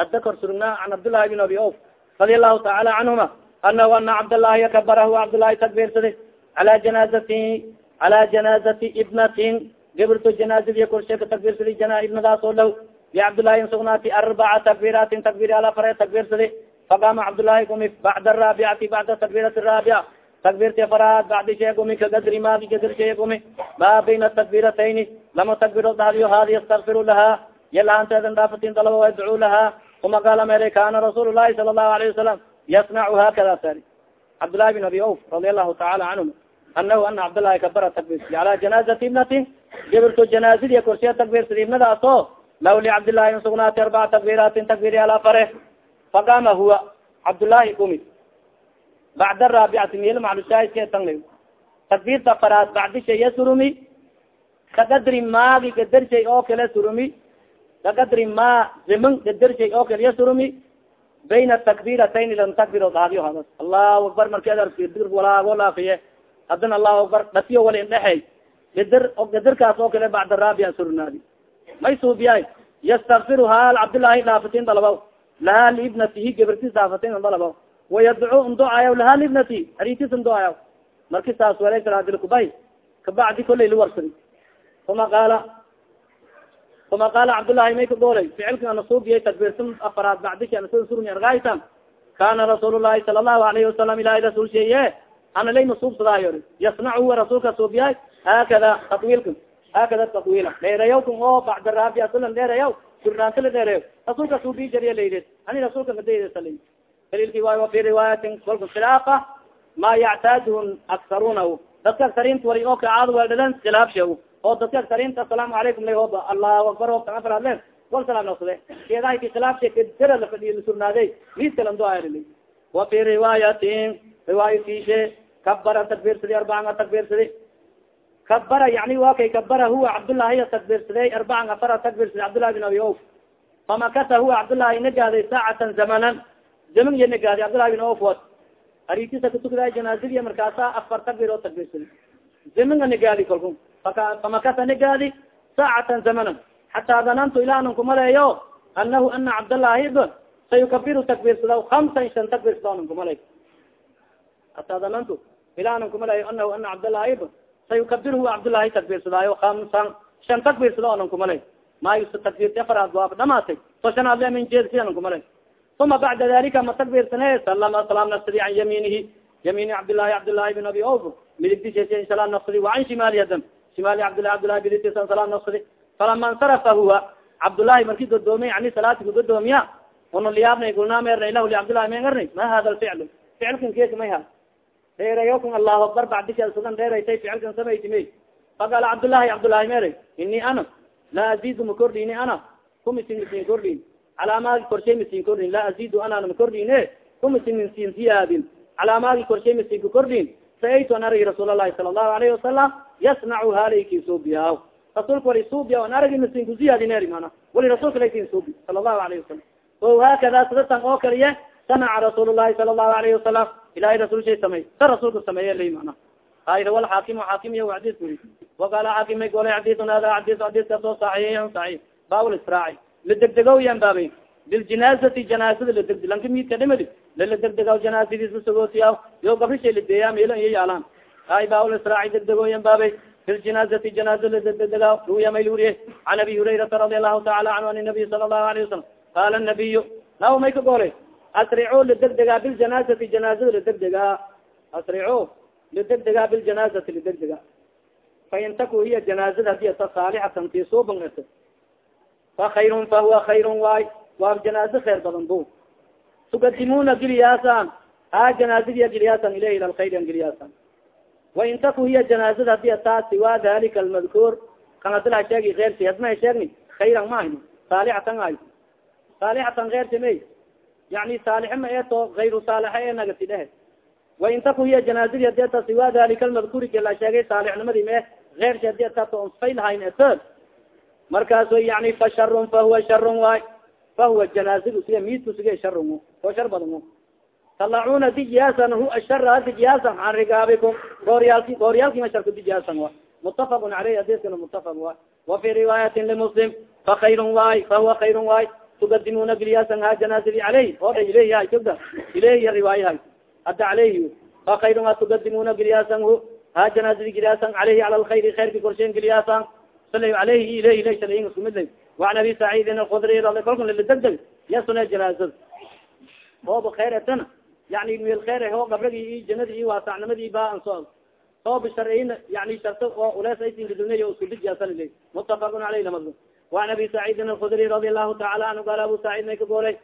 ad dakor surugna an cabdillahi bin abi of radi allahu taala canhuma anahu ana cabdallaahi kabarahu cabdillaahi takbirsade ala janaazati ala janaazati ibnatin gabarto janaazadii korsheeka takbirsada ibnadaas oo lah li cabdillahi sugnaati arbaca takbiraatin takbir ala fare takbirsade faqama cabdillaahi kumi bacda araabicati bacda takbirati raabica takbirti faraad bacdi shee kumi kagadri maadi gadr shee kumi ma bayna takbiratayni lama takbiro dhahdiyo hadi yastakfiru laha yalaanteedan dhaafatin dalaba wadcuu laha uma qaala mere kana rasuul lahi sala allahu alayhi wasalam yasnacu hakada sari cabdillahi bin abi auf radi allahu taala canhum anahu ana cabdالlahi kabara takbirsa ala janaazati ibnati gabirto janaazadiya korsiya takbirsada ibnadaas o law licabdillahi sugnaati arbaca takbiraatin takbir ala fare faqama huwa cabdالlahi umi bacda raabicati mil maclushaahidkeetangla takbirta faraad bacdishay surumi kagadri maagi gadarshay oo kale surumi kagadri ma ziman gadarshay oo kale yasurumi bayna takbiratayn lan takbiro daadiyo hadas allahu akbar markeed walaago laafiye haddana allahu akbar dhasiyo wala indhexey gader gaderkaas oo kale bacda raabia surnaadi may suubiyaay yastakfir haal cabdillaahi dhaafatin dalabaw lahaa liibnatihi gabartis dhaafatin dalabaw wayadcu ndoayaw lahaa liibnati aritis ndoayaw marki saas wala salaadilkubay kabacdi kolay liwarsadi uma qaala uma qaala cabdillaahi may kadoolay ficilka ana suubiyay takbirsan afaraad bacdisha ana surmi argaytan kana rasuul llahi sala allahu alayhi wasalam ilahi rasuul sheeye ana lay masuubsadaayo yasnacu rasuulka suubiyaay haakada tatwiilka haakada tatwiila dheereeyawka oo bacda raabi asalan dheereeyaw surnaanta la dheereeyo rasuulka suubii jariya layidhi ani rasuulka kadaydsala dalilki waayo wa fi riwaayatin kolka khilaafa ma yactaadhu aksarunahu dadka aksariinta wali oo kacaad weldhadan khilaaf sheego oo dadka aksariinta asalaamu calaykum lay hooba allahu akbar hoobtan afar hadleen wal salaam noqsade keedahay ki khilaaf she kadara la fadhiyo la surnaadey miis kalan do ayli wa fi riwaayatin riwaayatiishe kabara takbirsadi arbacanga takbirsadi kabara yani wa kay kabara huwa cabdullahi takbirsaday arbacan afara takbirsadi cabdullahi bin abi of famakasa huwa cabdullahi nagaaday saacatan zamanan. Zaman iya nagaaday cabdullahi bin of wat aritisa katukada janaazadiya markaasa afar takbir oo takbirsadi zamanga nagaadi kalku famakasa nagaadi saacatan zamanan. Xataa danantu ilaanan kumaleeyo anahu ana cabdallaahi b sayukabiru takbirsada hamsan shan takbirsada kumale hataa danantu ilaanan kumalayo anahu ana cabdallaahi b sayukabir huwa cabdullaahi takbirsadaayo hamsan shan takbirsada onan kumalay maayo takbirti afaraad waaba dhamaatay so shanaad le min jeed sianan kumalay uma bacda dalika ma takbirsane salama salaam nafsadi can yamiinihi yamiini cabdillahi cabdillahi bin abi of midigdishe salaam nafsadi wa can shimaali adam shimaali cabdillahi cabdillahi bidigtisan salaam nafsadi falama insarafa huwa cabdullahi marki godoomay ani salaati kugodoomiya una liyaabnay gulnaameernay lahu liabdillahi men arnay ma hada alficlu ficilkan keeka may ha dheerayokun allahu akbar sugan dheeraytay ficilkan samaytime faqaala cabdullahi cabdullahi mere ini ana laa azidu ma kordhini ana kumisin misin kordhin calaa ma korshay misin kordhin laa azidu anana ma kordhine kumasi min siin ziyaadin calaa maagi korshay masi ka kordhin raaytu an aragi rasuul alahi sala allahu alayhi wasalam yasnacu halayki suubiya rasuulka wali suubiya an aragi masin kuziyaadin mana wali rasuulka laakiin suubi sala allahu alayhi wasalam o haakada sidatan oo kaliye sanaca rasuul lahi sala allahu alayhi wasalam ilahay rasul shay samey sa rasuulka sameeye lay mana hayrawa xaakim xaakim iya adis uri waqala xaakim may golay xadisun hada xadis xadiska soo saxiixan saxiix bawl israaci ladegdegow yan baabay biljinaazati janaazada ladegd lanka midka dhimadi laladegdegaw janaazadiis lasagootiya yo gabrishay ladeeya melo iya yaalaan hay bawl israaci degdegoyan baabay biljinaazati janaaza ladegdegaw ruya may luriye can abi hurayrata radi allahu taala canhu an nabiy sala allahu alayh wasalam qala nabiyu naw may ka golay asrico ladegdegaa biljanaazati janaazada ladegdegaa asrico ladegdegaa biljanaazati ladegdega fain taku hiya janaazada haddii ata saalixatan ti suuban ata fa khayrun fahuwa khayrun waay waa janaaze kheer badan bu tugadimuna giliyaasan ha janaazadiya giliyaasan ilayhi ila lkhayr an giliyaasan wain taku hiya janaazada haddii ataa siwa dalika almadkuur kan adila sheegi keyrti hadma sheegni khayran ma saalixatan ay saalixatan keyrti may yani saalix ma eto ayru saalixa e nagati dhehe wain taku hiya janaazadi hadi ata siwa dalika almadkuuri kala sheegay saalixnimadi me keyrti hadi ata onfaylahayn eto markaas yani fa sharun fahuwa sharun waay fahuwa janaazadu siga miidku sige sharun oo shar badan talacuna dijiyaasan hu ashara dijiyaasan an rigaabikum gooryaalki gooryaalkima sharku dijiyaasan wa mutafaqun aleyh hadiskana mutafaq waay wa fi riwaayatin limuslim fa khayrun waay fahuwa khayrun waay tugadimuna giliyaasan ha janaazadi caleyh oo dha ileyhi hay sogda ileyhi riwaayahay hadda caleyhi fa khayrun ha tugadimuna giliyaasan hu ha janaazadi giliyaasan caleyhi cala lkhayri khayrki korsheen giliyaasan sala aleyhi ilayhi lay sala isku mid lay waan abi saciidin alkudri kalku laladegdeg ya sune janaazada ooba khayr etana yani meel khayr ho gabragi i janadi i waasacnimadi ba an so ooba sharciyin yani sharto oo ulees aysinkadunay isku dijiyasala mutafaqun aleyh lamad waan abi saciidin alkudri radi allahu taala anhu qaala abu sacid may ka goolay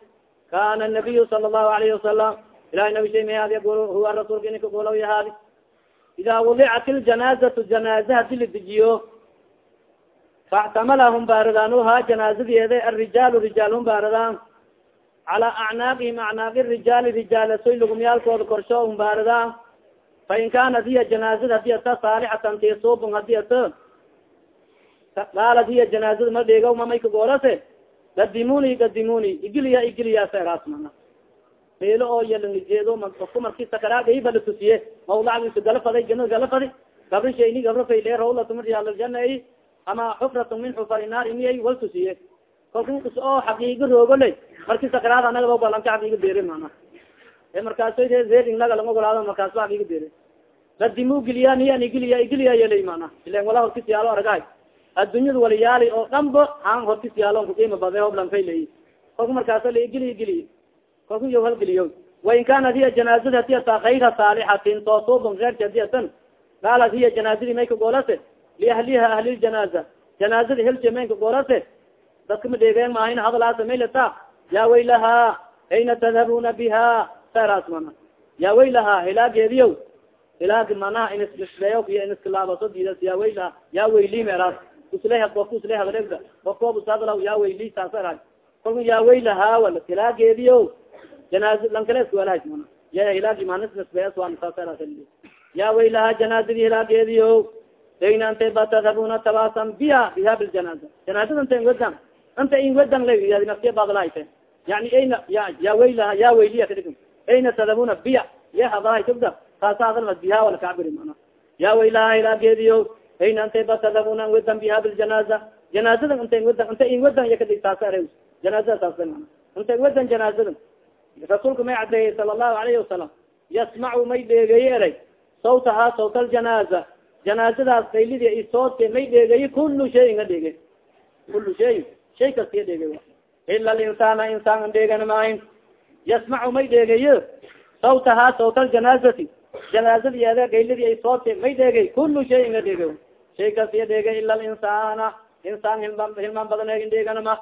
kana nabiyu sala allahu alayhi wasalam ilahi nabi shay may hadi gol huwa rasuulka ini ka goolaw yahaadi ida wudicat iljanaazatu janaaza hadi la dejiyo faxtamala hum baaradaan ha janaazadeeda arijaalu rijaal hum baaradaan cala acnaaqihim acnaaqi rijaali rijaalasoy lugumyaalkooda korsho hum baaradaan fain kaanat hiya janaazada haddii ata saalixatan tisubun haddii ato qaalad hiya janaazada ma dheegaw mamay kagoolase gadimuni gadimuni igiliya igiliya seeraas mana meelo oo yalanjeedo ofku marki sakaraagaiba la tusiye. Mawlacdiisu gala faday janada gala fadi gabri shayni gabro fayle rawlatumarialjana ama xufratun min xufari naar iniyay wal tusiye. Kalku oo xaqiigo roogoley. Marki sakaraad anaga balanka xaqiigo beere mana e markaaso reerinlaga lang ogolaado markaas ba xaqiigo beere. Ladimu giliya niyan igiliya igiliya yelay mana ilen wala horkis yaalo addunyada waliyaali oo dhanbo han horkis yaalo kuqiima bade hoblankay leyi kalku markaasa la igiliy igiliy kalku yo halgeliyo wain kaanat hiya janaazada hadi ata kayra saalixatin toosubon keerti hadi atan qaalat hiya janaazadi may kagoolase liahliha ahliljanaza janaazada heljemenka golase dadka ma dheegeen maahin hadalaasa maylata ya waylaha ayna tadhabuna biha? Saras mana ya waylaha hilaageediyo hilaag manaha inislisleyo iyo iniskilaabaso diidas ya waylaha ya wayli meeraas usle ofka usle hadlegda ofkoob usadla ya wayli saasa kolka ya waylaha wal hilaageediyo janaaza lankaleeskuwalahas mana ya hilaagi manisnisbeeswasaasa ya waylaha janaazadi hilaageediyo ayna anta ba tadhabuna tabasan biha biha biljanaza janaazada anta inwedan anta inwedan la nafsiya badlahayte yani ayna ya ya waylaha ya wayliya kadig ayna tadhabuna biya. Ya hadalahay tugda. Taasa hadalma biha wala kacbiri mana. Ya waylaha ilaageediyo ayna anta ba tadhabuna inwedan biha biljanaza janaazada anta inwedan anta inwedan ya kadig taasa are janaazada taasa mana anta inwedan janaazada rasuulka may cadeeyey sala allahu alayhi wasalam yasmacu may dheegeeye eray sawtaha sawta aljanaza janaazadaas kaylidi isoodka may dheegayi kulu shayin a dheegay kulu shayin shay kastiya dheegay ila alinsana insaan an dheegan maahin yasmacu may dheegayo sawtaha sawta aljanaazati janaazadi ede kaylidi isoodka may dheegay kulu shayin a dheegay shay dheegay ila alinsana insaan hilma hilmaan badan eegin dheeganama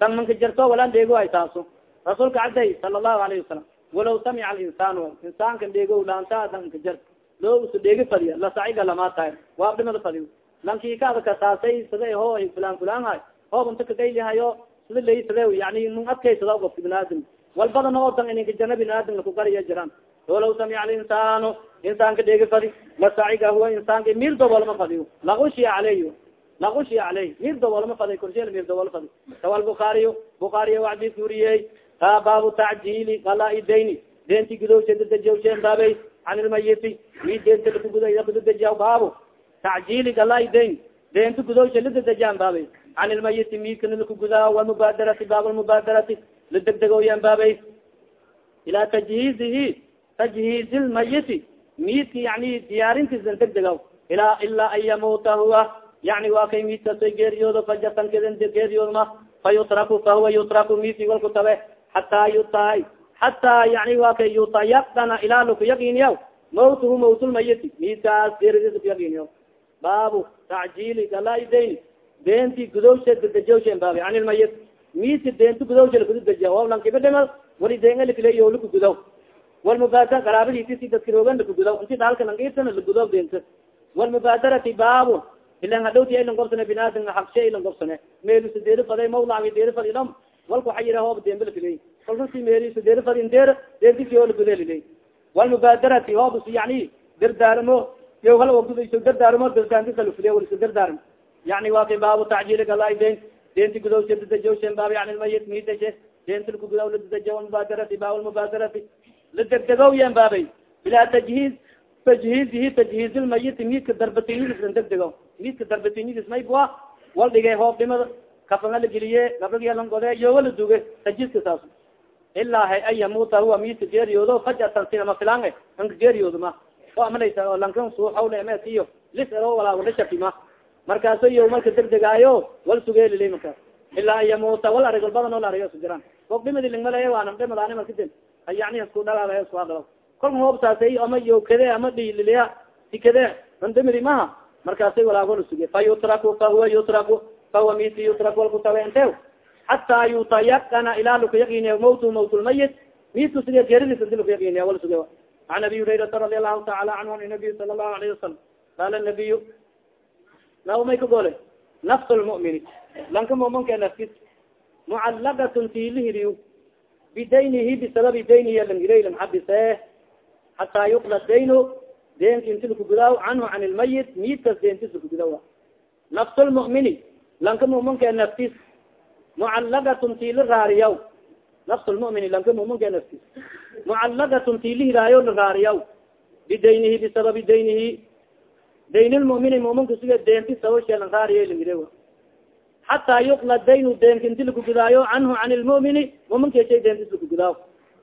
damanka jarto walaan dheego ay taaso rasuulka caday sala allahu alayhi wasalam walaw samica alinsaan insaankan dheego laanta danka jar loo usu dheegi fadiya lasaciga lama tahay waabdhimada fadiy lanki kaada kasaasay sida ho fulan fulan hay hoob unta kagaylihayo sida lay sida yani mun adkaysada gofka binaadam walbadan ootan ininka jana bin aadam lakugariya jiraan. Walaw samica alinsaanu insaanka dheegi fadi lasaciga huwa insaanka mir dawolma fadiyo laushiya caleyh laushiya caleyh mir dawolma faday korsheel mir dawol fadi sawa bukaariyo bukaariya wacdis uriyey ka baabu tacjiili kalaa dayni deenti gudowsha dadajawsheen baabey can ilmayiti mi deenta lakugudakudadejiya baabu. Tacjiili kalaa dayn deenta gudowsha ladadejaan baabey can ilmayiti miidkana lakugudaa walmubaadarati baab lmubaadarati ladegdegoyan baabey ilaa tajhiizihi tajhiiz lmayiti miidka yani diyaarintiisa degdegaw ilaa ilaa an yamuuta huwa yani waa kay miidkasoy geeriyoodo fajatan geeriyoodma fa yutraku fahuwa yutraku miidki walku tabe. Hataa yutaay hataa yani waa kay yutayaqana ilaa lakuyaqiniyaw mawtuhu mawtulmayiti miidkaas geeridiisa kuyaqiniyaw baabu tacjiili galaa dayn deenti gudowsha dadajawshen baaba yani lmayit miidka deenti gudowsha lakudadejiya walankibadhima wali deengalikaleyo lakugudaw walmubaada qaraabadiisi dadkiroogan lakugudaw inti dhaalka langirsana lagudaw deenta walmubaadarati baabu ilan hadhowti ilan gobsane binaadam hagshe ilan gobsane meelu sadeeri faday mawlaci deeri fadi dham. Walku xayira hoob dembe lakiley kalkasi meeli sadeeri fadin deer deerkisi oo lagudaliley walmubaadarati hoobs yani dardaarmo yo hal wagudayso dardaarmo dardaantisa lafuliya waliso dardaarmo yani waa kay baabu tacjiili galaa den deenti gudowsha dadajawshen baab yani lmayit miidashe deenta lakugudaw ladadaja walmubaadarati baab lmubaadarati ladegdegow yan baabay ilaa tajhiiz tajhiizihi tajhiiz lmayiti miidka darbatiniis degdego miidka darbatiniis maybua wal dhigay hoob dhimada kafanga la geliye gabragyalan yowa la duge tajiiska saas ilaa hay an yamuuta huwa miidka geeriyoodo fajatan sinama filange anka geeriyoodo ma o amalaysa oo lankan suuxawle mes iyo lis ero walaa walashaki ma markaaso iyo marka degdegaayo wal sugeelilay markaas ilaa an yamuuta wal arig walbadan oo la arigo su jiraan og dhimadi lingmalaya waana dhimadaani markadin yani isku hadalo kolka hoobsaasay ama iyo kade ama dhililiya si kade andamiri maha. Markaasay walaago la suge. Fa yutraku fahuwa yutraku fahuwa misi yutraku walku tabe inte hataa yutayaqana ilaa lakuyaqiniya mawtu mawtulmayit misku sige geeridis inti lakuyaqiniya wala suge an abi hurayrata radi allahu taala canhu an nabiy sala allahu alayhi wasalam qaala nabiyu naw may ka gole. Nafs lmumini lanka muminka nafkis mucallaqatun tilihiriy bidaynihi bisababi daynihi langilay langxabise hataa yuqla daynu deenka inti lakugudaw canhu can lmayit miidkas deentis lakugudaw nafs lmumini lanka muminka naftis mucallaqatun tili raariyaw nafs lmumini lanka muminka naftis mucallaqatun tilihiraayo la raariyaw bidaynihi bisababi daynihi dayn lmumini muminka siga deenti sabasheelan raariya langile hataa yuqla daynu deenka inti lakugudaayo canhu can lmumini muminka shay deentis lakugudaaw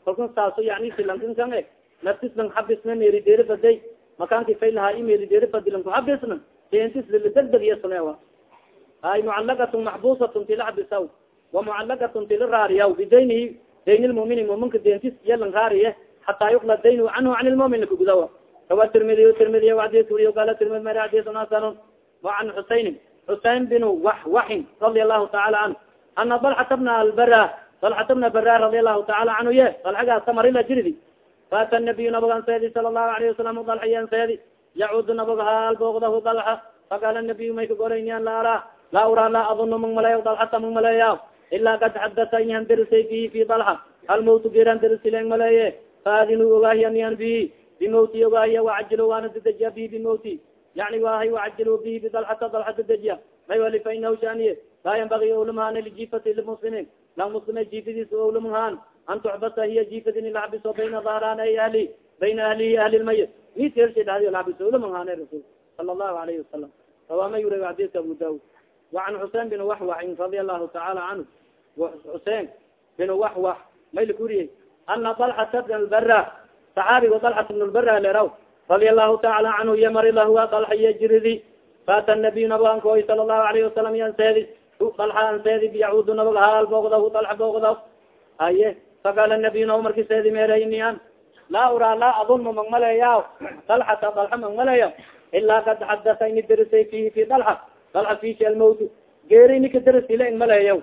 kalkan saaso yani silankankan e naftis lang xabisna meri deeri faday makaanki faylahaa i meri deeri fadi lang kuxabisna deentis liladegdegiya sunewa ay mucallaqatun maxbusatun tila xabisaw wa mucallaqatun tila raariyaw bidaynihi dayn lmumini muminka deentis iya lang raariye hataa yuqla daynu canhu can lmumin lakugudawa rawa tirmidiy tirmidiy adis wuriyo qaala tirmidi mari adisun hasanun wa can xusaynin xusein bin waxwaxin radi allahu taala canhu ana dalxata bna albara dalxata bna bara radi allahu taala canhu ye dalxagaas samarila jiridi. Faata nabiyu nabagan seedi sala allahu alayhi wasalam dalxiyan seedi yacuudu nabaga haal boogdahu dalxa faqaala nabiyu may ka gorayniyan la araa laa uraa laa adunu mang maleeya dalxata mang maleeya ilaa kad xadasa iyan derisay bihi fi dalxa halmawtu geran derisilen maleeye faadinu ogaahiyan bihi bimawti ogaahiya wacajilo waana dadejiya bihi bimawti yani wahay wacajilo bihi bidalxata dalxa dadejiya may wali fa inahu shaniye laa yanbagi owlamahaan lijifati limuslimiin lang muslime jifadiis owlamahaan an tucbasa hiya jifadin laxbiso bayna dahraan ay ahli bayna ahlihi ahli lmayit misersha dhadi laxbiso owlamahaane rasul sala allahu alayhi wasalam rawaama yura xadiska abu daud wacan xusein bin waxwaxin radia allahu tacaala canhu xusein bin waxwax may lakuriyey ana dalxata bn lbara saxaabigo dalxat bn lbara leraw radia allahu taala canhu iyo marilahuwa dalxa iyo jiridi faata nabiy nabagan koy sala allahu alayhi wasalam yan seedi dalxa an seedi yacuudu nabag haal boogdahu dalxa boogdaw aye faqaala nabiy naba marki seedi meeraynian laa uraa laa adunnu mang maleeya dalxata dalxa mang maleeya ilaa kad xadasa ini derisay fihi fi dalxa dalxa fishi almawt geeri nika derisile ing maleeya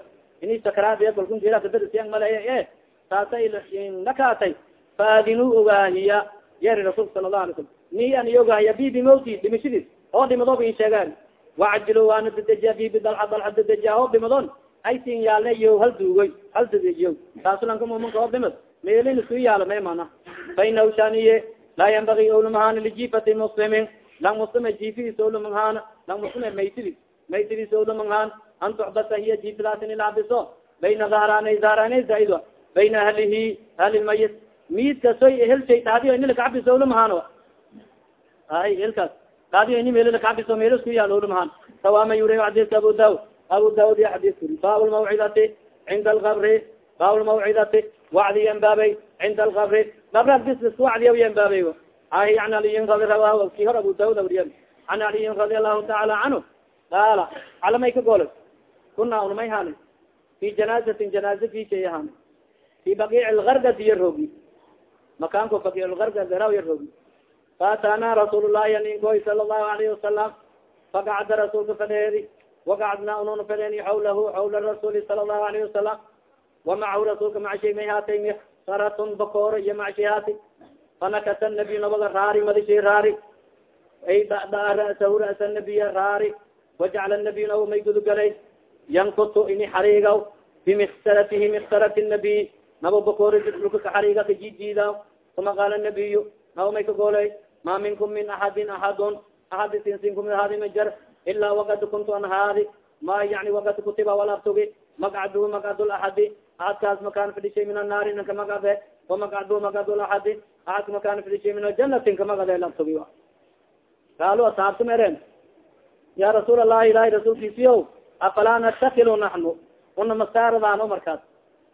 ini sakraadiya kolkun geera kaderisiya ing maleeya e saasa nakaatay faadinuu ogaahiya yeri rasulka sala lahu alay slam ni an ogaahiya bi bimawti dhimashadiis oo dhimadooba in sheegaan. Wacajilo waana dadejiya bi bidalxa dalxa dadejiya oo dhimadoon aysin yaalna yo hal duugoy hal dadiyo taasu lanka muminka oo dhimad meelin isku yaalo may mana fa inahu shaniye laa yanbagi owlamahaan lijifati muslimin. Lang muslime jifidiis owlamahaan lang muslime maytidis maytidis owlamahaan an tucbasa hiya jifidaasin ilabiso bayna dhahraanay dhahraanay zaaid bayna ahlihi ahli lmayit miidkasoy helshay dhaadiyo ini lakacabis owlamahaan ay helkaas. Dhaadiyo ini meel lakacabiso meel isku yaalo owlamahaan sawaama yuri xadiska abu daud abu daud xadis uri bab lmawcidati cinda alkabri bab lmawcidati wacdi yanbaabay cinda alkabri kabra bis wacdiya yanbaabay ahi an aliyin radi rawa ki hor abu daud wriya an aliyin radi allahu taala canhu qaala calamay ka goolay? Kuna unamay hani fi janaazatin janaaza fishay hani fi baqiic lgargad iya roogi makaanko roogi faatana rasuul llahi aninkoy sala allahu alayhi wasalam fakacda rasuulka fadheedi wakacdna ununa fadheeni xawlahu xawla rasuuli sala allahu alayhi wasalam wamacahu rasuulka macshay may haatay msaratun bakooro iyo macshay haati fanakasa nabiy nabaga raari madishay raari ay bada ra'sahu ra'sa nabiya raari wajacala nabiy naba may gudugalay yankutu ini xariigaw bimiksaratihi miksarati nabiy naba bakoori dulka ka xariiga kajijiida uma qaala nabiyu naba may ka goolay? Ma minkum min axadin axadun axad isinsin kumid haadi ma jar ilaa wakad kuntu an haadi ma yani wakad kutiba walabtugi magcadu magcadu laxadi axadkaas makaan fidhishay min annaari nanka magade وamagcdu magcdu laxadi axadka makaan fidhishay min aljanatin kamagade labtugi kaalu asaabta meren ya rasuul allahi ilahi rasuulkiisiyo afalaa natakilu naxnu una masaaradaano markaas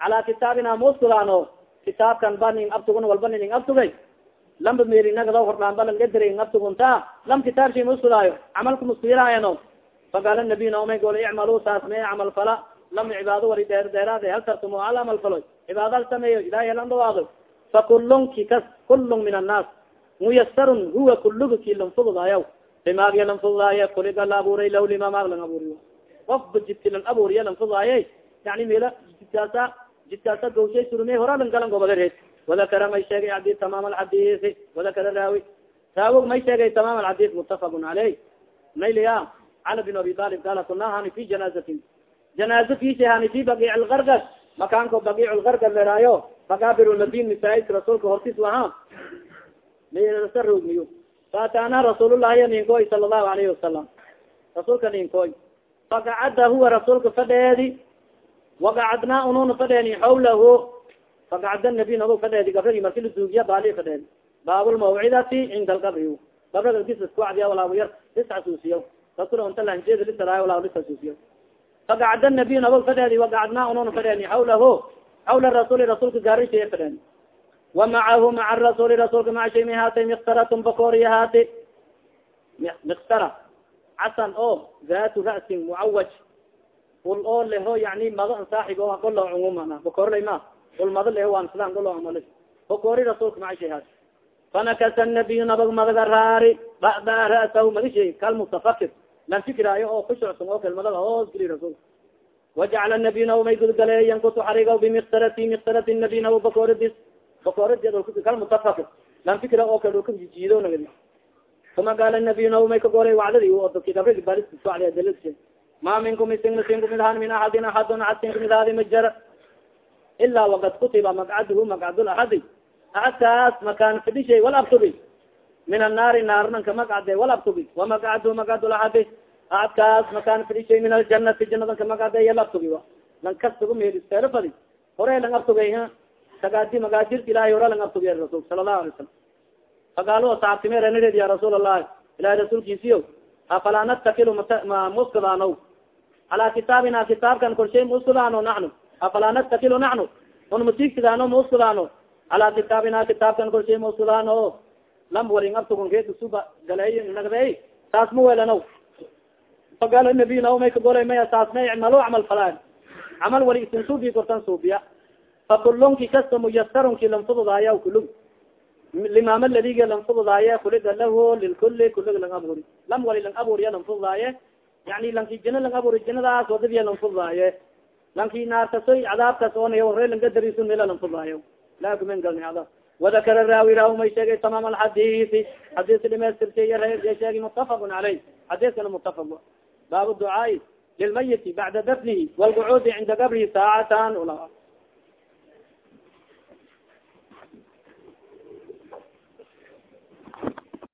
calaa kitaabina muskulaano kitaabkan ba ning abtugun walba nining abtugay. Lamba melinagada hordhaanba langadira abtugunta lam kitaabshay muskudaayo camalka muskuyiraayano faqaala nabiy naomay gole icmalu saas mee camal fala. Lam cibaado wali dheer dheeraad hal tartumo al amal faloy. Cibaado hal sameeyo ilahay halan dhawaado fakulun ki kas kulun min annaas. Muyasarun huwa kuluga ki lanfududaayaw limaagya lanfududaaye kuliga la abuuray law lima maag lang abuuriyo ofba jidki lang abuuriya lanfududaaye yani mila jidkaasa jidkaasa gawshay surume hora lang galan gobadereed wadakara may sheegay adi tamaam alxadiisi wadakara raawi raawog may sheegay tamaam alxadiis mutafaqun caleyh mayliya cali bin abi talib qaala kuna hani fi janaazatin janaaza fishahani fi bagiic lgargad makaanko bagiic lgargad leraayo makaabir madin masaajidka rasuulka hortis ahaa sa roogmiyo faataana rasuulullahi ninkoy sala allahu alayhi wasalam rasuulka ninkoy fakacada huwa rasuulka fadheedi wakacadnaa ununa fadheeni xawlahu fakacada nabi nabo fadheedi gabragi marki la duugiya baali fadheedi baabulmawcidati cinda alqabri gabraga kisaskuacdiya walaabu yar lisxasuusiyo rasul unta lahanjeeda lisaraayo walaabu lisxasuusiyo fakacada nabiy nabo fadheedi wakacadnaa ununa fadheeni xawlahu xawla rasuuli rasuulka gaarishay fadheeni wamacahu maca rasuuli rasuulka macashay may haatay miktaratun bakooriya haati miktara casan o zaatu ra'sin mucawaj ul oo leho yani mado an saaxib o golo cungumana bakoorlay ma ul mado leho waan sidaan golo amali bakoori rasuulka macashay haati fanakasa nabiy nabag madaga raari bada ra'sahu madishay kalmutafakir lan fikiraayo oo kushucsan oo kelmadaga hoos geli rasuulka. Wajacala nabiy nabo may gudgale yankutu xariga bimiktarati miktarati nabiy nabo bakooradis bakoorad lan fikira oo kale ka jijiido nagadi uma qaala nabiy nabo may ka goray wacdadi dadki gabrig bariswacdi dalilsi ma minkum isin masin kumid ahaan min axadin axadun axadsin kumid ahaadi ma jara ilaa wakad kutiba magcadhu magcadul axadi axadkaas makaan fidhishay wal abtubi min annaari naarnanka magcade wal abtubi wamagcadhu magcadul axadi axadkaas makaan fidhishay min aljanati janadanka magcade yal abtubi lan kastagu meelisteero fadi hore lang abtugay tagaadi magaajirka ilahay hora lang abtugiya rasul sala allahu alay salam faqaalo saabtimerenred ya rasuul allahi ilahay rasuulkiisiyo afalaa natakilu ma muskadaano calaa kitaabina kitaabkan korshay muskadaano naxnu afalaa natakilu naxnu un masiigsidaano muskadaano calaa kitaabina kitaabkan korshay muskadaano lam waling abtugun kesuba galey nagday taas ma welano faqaala nabiy nao may kagolay maya taas may malo camal falaan camal wali isin suubi kortan suubiya fakulunki kasta muyasarunki lanfududaayo kulug limaama ladiga lanfududaaye kuliga lahu lilkuli kuliga lang aburi lam wali lang aburiya lanfududaaye yani lanki jina lang aburi jinadaas wadabiya lanfududaaye lanki naartasoy cadaabkas oonay hore langadarisun mela lanfududaayo laakumen galni ada wadakara raawi raawi may sheegay tamaam alxadiisi xadiiska dhimeystirtay sheegi mutafaqun caleyh xadiiskana mutafaq baabu ducaai lilmayiti bacda dafnihi walgucuudi cinda gabrihi saacatan